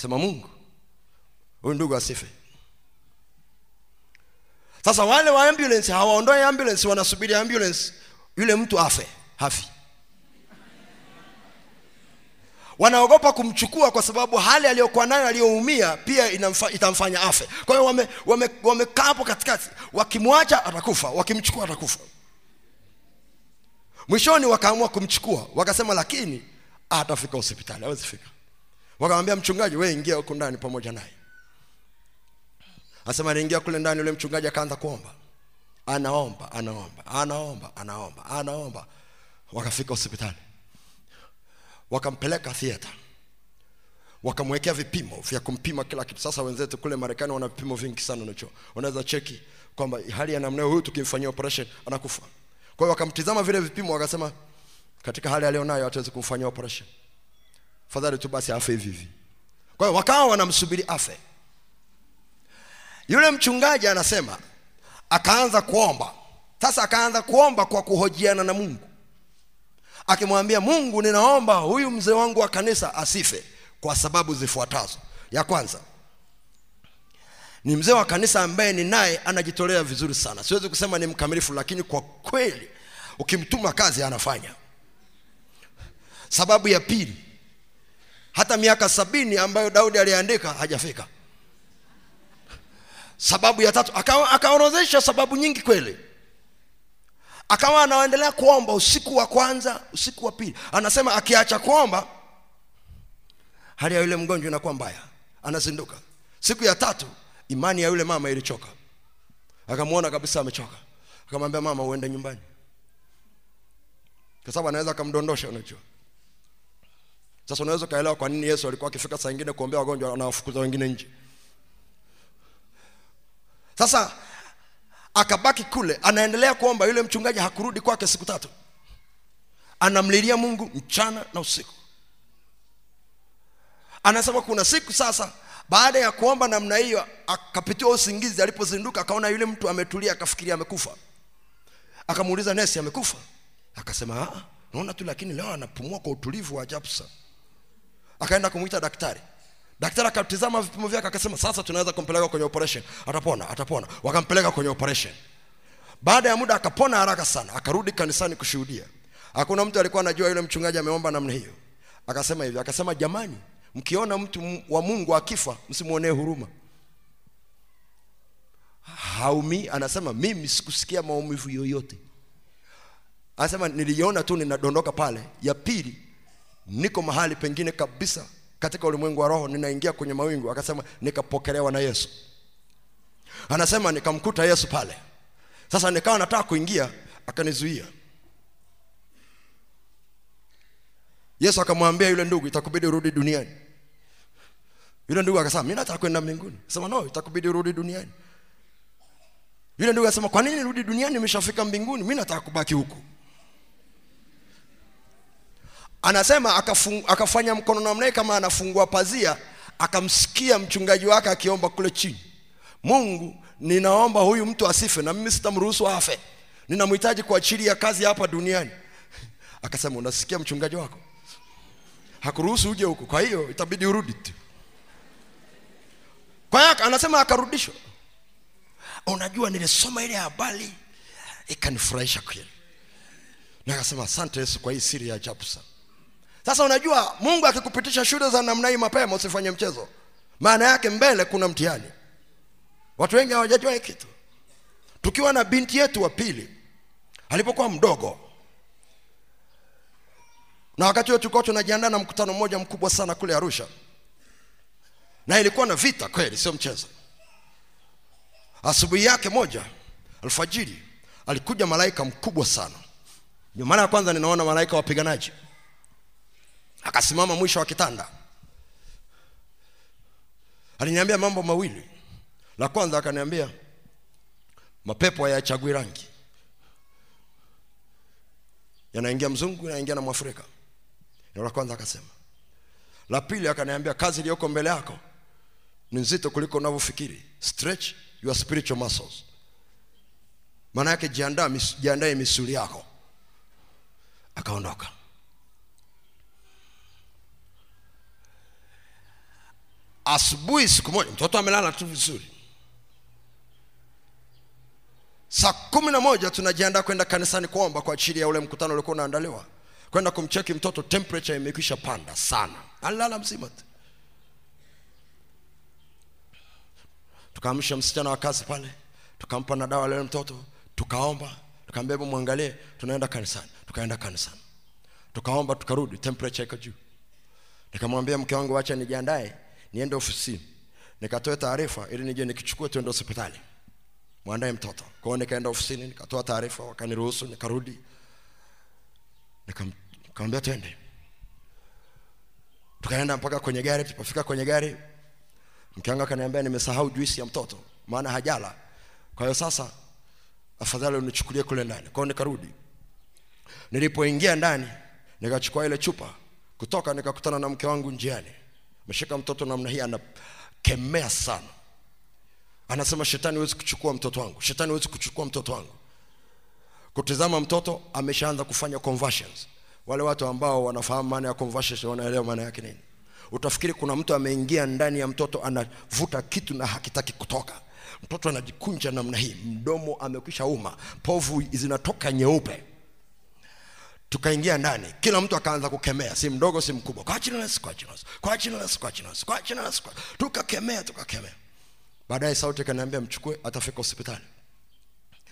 sema mungu. Huyu ndugu asife. Sasa wale wa ambulance hawaondoe ambulance wanasubiri ambulance. Yule mtu afe hafi. Wanaogopa kumchukua kwa sababu hali aliyokuwa nayo aliyoumia pia inamfa, itamfanya afe. Kwa hiyo wamekaa wame, wame hapo katikati. Wakimwacha atakufa. Wakimchukua atakufa. Mwishoni wakaamua kumchukua. Wakasema lakini atafika hospitali hawezi fika wakamwambia mchungaji we ingia huko ndani pamoja naye. Asema aliingia kule ndani. Yule mchungaji akaanza kuomba. Anaomba anaomba anaomba anaomba anaomba. Wakafika hospitali. Wakampeleka theater. Wakamwekea vipimo vya kumpima kila kitu. Sasa wenzetu kule marekani wana vipimo vingi sana nacho unaweza cheki kwamba hali ya namna huyu tukimfanyia operation anakufa. Kwa hiyo wakamtizama vile vipimo wakasema katika hali aliyonayo hatuwezi kumfanyia operation fadhali tu basi afe hivi hivi kwa hiyo wakawa wanamsubiri afe. Yule mchungaji anasema akaanza kuomba. Sasa akaanza kuomba kwa kuhojiana na mungu. Akimwambia mungu ninaomba huyu mzee wangu wa kanisa asife kwa sababu zifuatazo. Ya kwanza ni mzee wa kanisa ambaye ni naye anajitolea vizuri sana. Siwezi kusema ni mkamilifu lakini kwa kweli ukimtuma kazi anafanya. Sababu ya pili hata miaka sabini ambayo daudi aliandika hajafika. Sababu ya tatu akaorodhesha sababu nyingi kweli. Akawa anaendelea kuomba usiku wa kwanza usiku wa pili. Anasema akiacha kuomba hali ya yule mgonjwa inakuwa mbaya. Anazinduka. Siku ya tatu imani ya yule mama ilichoka. Akamwona kabisa amechoka. Akamwambia mama uende nyumbani. Kwa sababu anaweza akamdondosha unajua sasa unaweza ukaelewa kwa nini yesu alikuwa akifika saa ingine kuombea wagonjwa anawafukuza wengine nje. Sasa akabaki kule anaendelea kuomba. Yule mchungaji hakurudi kwake siku tatu. Anamlilia mungu mchana na usiku. Anasema kuna siku sasa baada ya kuomba namna hiyo akapitiwa usingizi. Alipozinduka akaona yule mtu ametulia akafikiria amekufa. Akamuuliza nesi amekufa? Akasema "Ah, naona tu lakini leo anapumua kwa utulivu wa ajabu sana akaenda kumwita daktari. Daktari akatizama vipimo vyake akasema sasa tunaweza kumpeleka kwenye operation. Atapona atapona. Wakampeleka kwenye operation. Baada ya muda akapona haraka sana akarudi kanisani kushuhudia. Hakuna mtu alikuwa anajua yule mchungaji ameomba namna hiyo. Akasema hivi akasema jamani mkiona mtu wa mungu akifa msimwonee huruma. Haumi anasema mimi sikusikia maumivu yoyote. Anasema niliona tu ninadondoka pale ya pili niko mahali pengine kabisa katika ulimwengu wa roho ninaingia kwenye mawingu akasema nikapokelewa na yesu. Anasema nikamkuta yesu pale. Sasa nikawa nataka kuingia akanizuia. Yesu akamwambia yule ndugu itakubidi urudi duniani. Yule ndugu akasema mi nataka kwenda mbinguni. Sema no itakubidi urudi duniani. Yule ndugu akasema kwa nini nirudi duniani? Nimeshafika mbinguni. Mi nataka kubaki huku anasema akafanya mkono namna hii kama anafungua pazia akamsikia mchungaji wake akiomba kule chini. Mungu ninaomba huyu mtu asife na mimi sitamruhusu afe. Ninamhitaji kwa ajili ya kazi hapa duniani. Akasema unasikia mchungaji wako? Hakuruhusu uje huko kwa hiyo itabidi urudi tu. Kwa hiyo anasema akarudishwa. Unajua nilisoma ile habari ikanifurahisha kweli. Na akasema asante yesu kwa hii siri ya ajabu sana sasa unajua mungu akikupitisha shule za namna hii mapema usifanye mchezo. Maana yake mbele kuna mtihani. Watu wengi hawajajua kitu tukiwa na binti yetu wa pili alipokuwa mdogo na wakati huo tulikuwa tunajiandaa na mkutano mmoja mkubwa sana kule arusha. Na ilikuwa na vita kweli sio mchezo. Asubuhi yake moja alfajiri alikuja malaika mkubwa sana. Ndio mara ya kwanza ninaona malaika wapiganaji akasimama mwisho wa kitanda. Aliniambia mambo mawili. La kwanza akaniambia mapepo hayachagui rangi. Yanaingia mzungu yanaingia na mwafrika. Ndio la kwanza akasema. La pili akaniambia kazi iliyoko mbele yako ni nzito kuliko unavyofikiri. Stretch your spiritual muscles. Maana yake jiandae misuli yako. Akaondoka asubuhi siku moja mtoto amelala tu vizuri. Saa kumi na moja tunajiandaa kwenda kanisani kuomba kwa ajili ya ule mkutano uliokuwa unaandaliwa. Kwenda kumcheki mtoto temperature imekwisha panda sana. Alilala mzima tu. Tukaamsha msichana wa kazi pale tukampa na dawa lele mtoto tukaomba tukaambia hebu mwangalie tunaenda kanisani. Tukaenda kanisani. Tukaomba tukarudi temperature iko juu. Nikamwambia mke wangu wacha nijiandae niende ofisini. Nikatoe taarifa ili nije nikichukue tuende hospitali. Mwandae mtoto. Kwao nikaenda ofisini nikatoa taarifa wakaniruhusu nikarudi. Nikamwambia twende. Tukaenda mpaka kwenye gari tupofika kwenye gari mke wangu akaniambia nimesahau juisi ya mtoto maana hajala. Kwa hiyo sasa afadhali unichukulie kule ndani. Kwao nikarudi. Nilipoingia ndani nikachukua ile chupa kutoka nikakutana na mke wangu njiani ameshika mtoto namna hii anakemea sana. Anasema shetani huwezi kuchukua mtoto wangu shetani huwezi kuchukua mtoto wangu. Kutizama mtoto ameshaanza kufanya conversions. Wale watu ambao wanafahamu maana ya conversions wanaelewa maana yake nini? Utafikiri kuna mtu ameingia ndani ya mtoto anavuta kitu na hakitaki kutoka. Mtoto anajikunja namna hii mdomo amekwisha uma povu zinatoka nyeupe tukaingia ndani kila mtu akaanza kukemea si mdogo si mkubwa. Kwa jina la Yesu kwa jina la kwa jina kwa jina la kwa jina tukakemea tukakemea. Baadaye sauti ikaniambia mchukue atafika hospitali.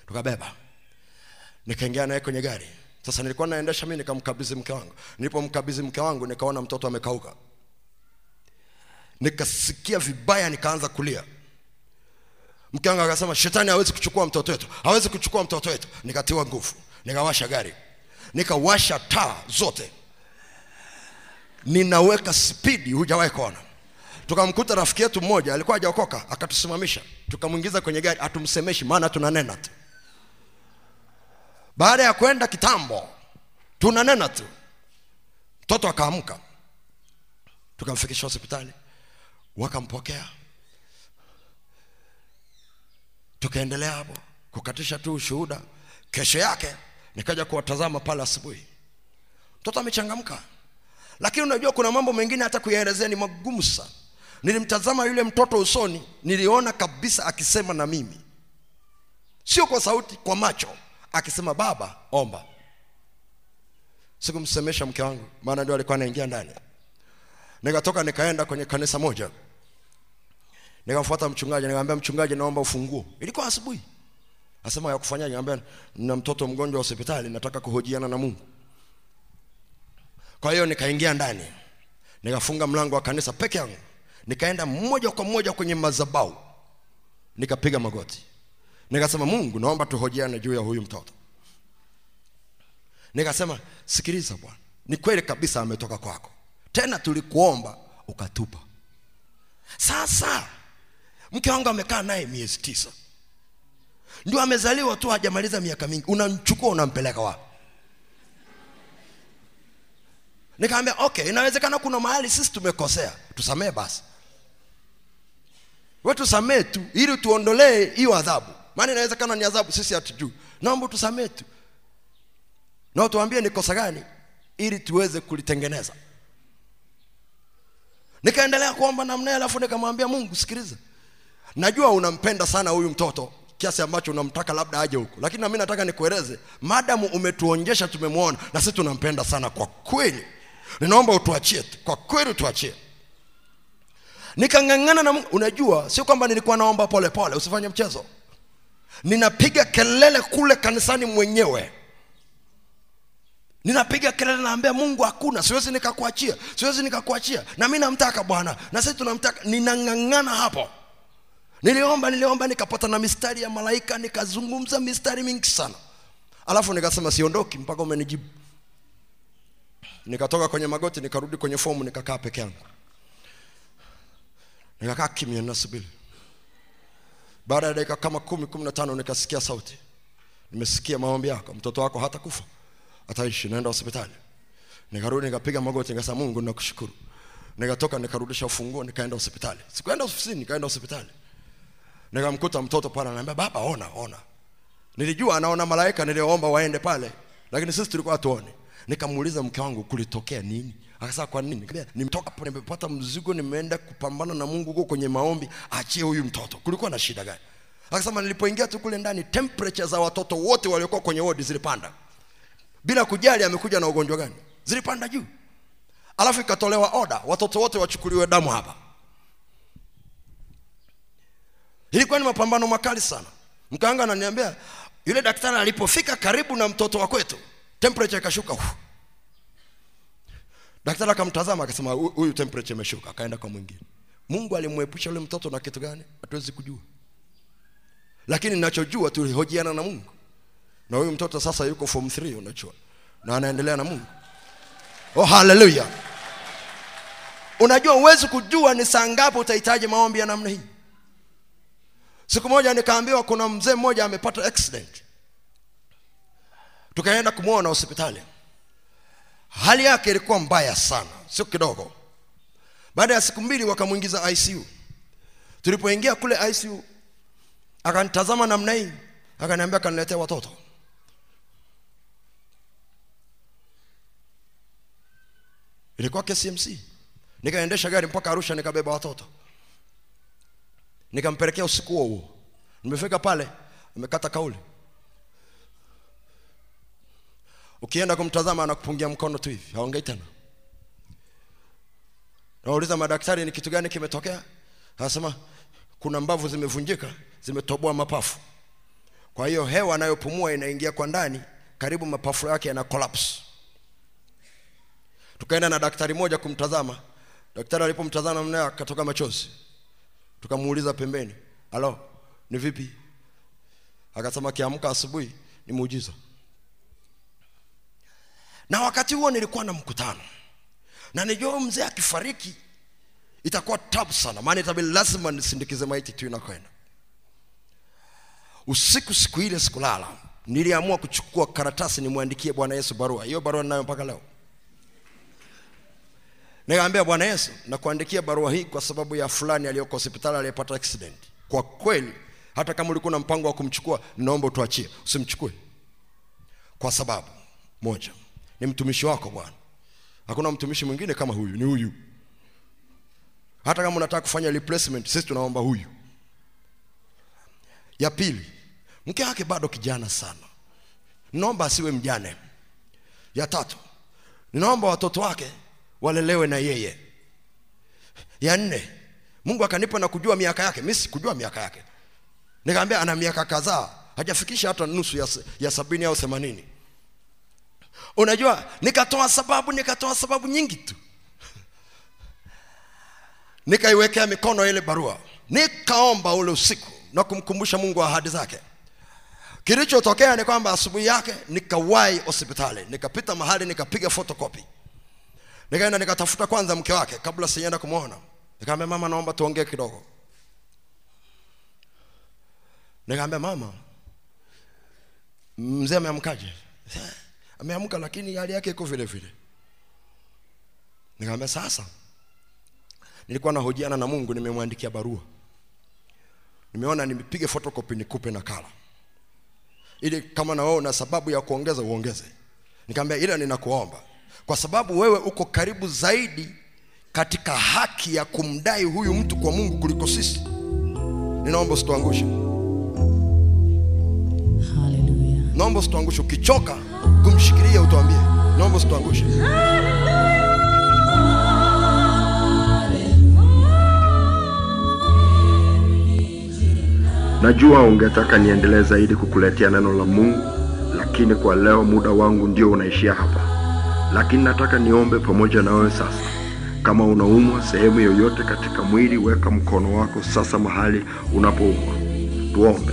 Tukabeba. Nikaingia naye kwenye gari. Sasa nilikuwa naendesha mimi nikamkabidhi mke wangu. Nilipomkabidhi mke wangu nikaona mtoto amekauka. Nikasikia vibaya nikaanza kulia. Mke wangu akasema shetani hawezi kuchukua mtoto wetu hawezi kuchukua mtoto wetu. Nikatiwa nguvu. Nikawasha gari nikawasha taa zote. Ninaweka spidi hujawahi kuona. Tukamkuta rafiki yetu mmoja alikuwa hajaokoka akatusimamisha. Tukamwingiza kwenye gari atumsemeshi maana tunanena tu. Baada ya kwenda kitambo tunanena tu. Mtoto akaamka. Tukamfikisha hospitali. Wakampokea. Tukaendelea hapo. Kukatisha tu ushuhuda. Kesho yake nikaja kuwatazama pale asubuhi. Mtoto amechangamka. Lakini unajua kuna mambo mengine hata kuyaelezea ni magumu sana. Nilimtazama yule mtoto usoni niliona kabisa akisema na mimi. Sio kwa sauti kwa macho akisema baba omba. Sikumsemesha mke wangu maana ndio alikuwa anaingia ndani. Nikatoka nikaenda kwenye kanisa moja. Nikamfuata mchungaji nikamwambia mchungaji naomba ufunguo ilikuwa asubuhi asema ya kufanyaje Niambia, na mtoto mgonjwa hospitali nataka kuhojiana na Mungu. Kwa hiyo nikaingia ndani nikafunga mlango wa kanisa peke yangu nikaenda moja kwa moja kwenye madhabahu nikapiga magoti. Nikasema Mungu naomba tuhojiane juu ya huyu mtoto. Nikasema sikiliza bwana ni kweli kabisa ametoka kwako. Tena tulikuomba ukatupa. Sasa mke wangu amekaa naye miezi tisa ndio amezaliwa tu hajamaliza miaka mingi. Unamchukua unampeleka wapi? Nikaambia okay inawezekana kuna mahali sisi tumekosea. Tusamee basi. We tusamee tu ili tuondolee hiyo adhabu. Maana inawezekana ni adhabu sisi hatujui. Naomba tusamee tu. Na tuambie ni kosa gani ili tuweze kulitengeneza. Nikaendelea kuomba namna alafu nikamwambia mungu sikiliza. Najua unampenda sana huyu mtoto kiasi ambacho unamtaka labda aje huko. Lakini nami nataka nikueleze madamu umetuonyesha tumemwona na sisi tunampenda sana. Kwa kweli ninaomba utuachie kwa kweli utuachie. Nikang'ang'ana na Mungu. unajua sio kwamba nilikuwa naomba pole pole usifanye mchezo. Ninapiga kelele kule kanisani mwenyewe. Ninapiga kelele naambia mungu hakuna siwezi nikakuachia siwezi nikakuachia. Na mi namtaka bwana na sisi tunamtaka. Ninang'ang'ana hapo niliomba niliomba nikapata na mistari ya malaika nikazungumza mistari mingi sana. Alafu nikasema siondoki mpaka umenijibu. Nikatoka kwenye magoti nikarudi kwenye fomu nikakaa peke yangu. Nikakaa kimya nasubiri baada ya dakika kama kumi kumi na tano nikasikia sauti. Nimesikia maombi yako mtoto wako hata kufa ataishi naenda hospitali. Nikarudi nikapiga magoti nikasema mungu nakushukuru nikatoka nikarudisha ufunguo nikaenda hospitali. Sikuenda ofisini nikaenda hospitali nikamkuta mtoto pale ananiambia baba ona ona. Nilijua anaona malaika niliomba waende pale lakini sisi tulikuwa hatuoni. Nikamuuliza mke wangu kulitokea nini? Akasema kwa nini? Nikamwambia, nimetoka hapo nimepata mzigo nimeenda kupambana na mungu huko kwenye maombi achie huyu mtoto. Kulikuwa na shida gani? Akasema nilipoingia tu kule ndani temperature za watoto wote waliokuwa kwenye wodi zilipanda. Bila kujali amekuja na ugonjwa gani zilipanda juu. Alafu ikatolewa oda watoto wote wachukuliwe damu hapa ilikuwa ni mapambano makali sana. Mkanga ananiambia yule daktari alipofika karibu na mtoto wa kwetu temperature ikashuka daktari akamtazama akasema huyu temperature imeshuka. Akaenda kwa mwingine. Mungu alimwepusha yule mtoto na kitu gani? Hatuwezi kujua. Lakini ninachojua tulihojiana na mungu. Na huyu mtoto sasa yuko form 3 unajua. Na anaendelea na mungu. Oh haleluya unajua huwezi kujua ni saa ngapi utahitaji maombi ya namna hii siku moja nikaambiwa kuna mzee mmoja amepata accident. Tukaenda kumwona hospitali. Hali yake ilikuwa mbaya sana sio kidogo. Baada ya siku mbili wakamwingiza icu tulipoingia kule icu akanitazama namna hii akaniambia kaniletea watoto. Ilikuwa kcmc nikaendesha gari mpaka arusha nikabeba watoto nikampelekea usiku huo huo. Nimefika pale amekata kauli. Ukienda kumtazama anakupungia mkono tu hivi haongei tena. Nauliza madaktari ni kitu gani kimetokea? Anasema kuna mbavu zimevunjika zimetoboa mapafu. Kwa hiyo hewa anayopumua inaingia kwa ndani karibu mapafu yake yana collapse. Tukaenda na daktari moja kumtazama. Daktari alipomtazama mnaye akatoka machozi tukamuuliza pembeni alo ni vipi? Akasema kiamka asubuhi ni muujiza. Na wakati huo nilikuwa na mkutano na nijua mzee akifariki itakuwa tabu sana maana itabidi lazima nisindikize maiti tu inakwenda usiku siku ile sikulala niliamua kuchukua karatasi nimwandikie bwana yesu barua. Hiyo barua ninayo mpaka leo nikaambia bwana yesu nakuandikia barua hii kwa sababu ya fulani aliyoko hospitali aliyepata accident. Kwa kweli hata kama ulikuwa na mpango wa kumchukua naomba utuachie. Usimchukue. Kwa sababu moja ni mtumishi wako bwana. Hakuna mtumishi mwingine kama huyu ni huyu. Hata kama unataka kufanya replacement sisi tunaomba huyu. Ya pili mke wake bado kijana sana. Naomba asiwe mjane. Ya tatu ninaomba watoto wake walelewe na yeye. Ya nne mungu akanipa na kujua miaka yake. Mi sikujua miaka yake. Nikaambia ana miaka kadhaa. Hajafikisha hata nusu ya, ya sabini au themanini. Unajua nikatoa sababu nikatoa sababu nyingi tu. Nikaiwekea mikono ile barua. Nikaomba ule usiku na kumkumbusha mungu ahadi zake. Kilichotokea ni kwamba asubuhi yake nikawai hospitali. Nikapita mahali nikapiga photocopy nikaenda nikatafuta kwanza mke wake kabla sijaenda kumwona nikaambia mama naomba tuongee kidogo. Nikaambia mama mzee ameamkaje? Ameamka lakini hali yake iko vile vile. Nikaambia sasa nilikuwa nahojiana na mungu nimemwandikia barua. Nimeona nipige photocopy nikupe nakala. Ili kama na wewe una sababu ya kuongeza uongeze. Nikamwambia ila ninakuomba kwa sababu wewe uko karibu zaidi katika haki ya kumdai huyu mtu kwa Mungu kuliko sisi. Ninaomba usituangushe, haleluya. Naomba usituangushe, ukichoka kumshikilia utuambie, naomba usituangushe. Najua ungetaka niendelee zaidi kukuletea neno la Mungu, lakini kwa leo muda wangu ndio unaishia hapa. Lakini nataka niombe pamoja na wewe sasa. Kama unaumwa sehemu yoyote katika mwili, weka mkono wako sasa mahali unapoumwa. Tuombe.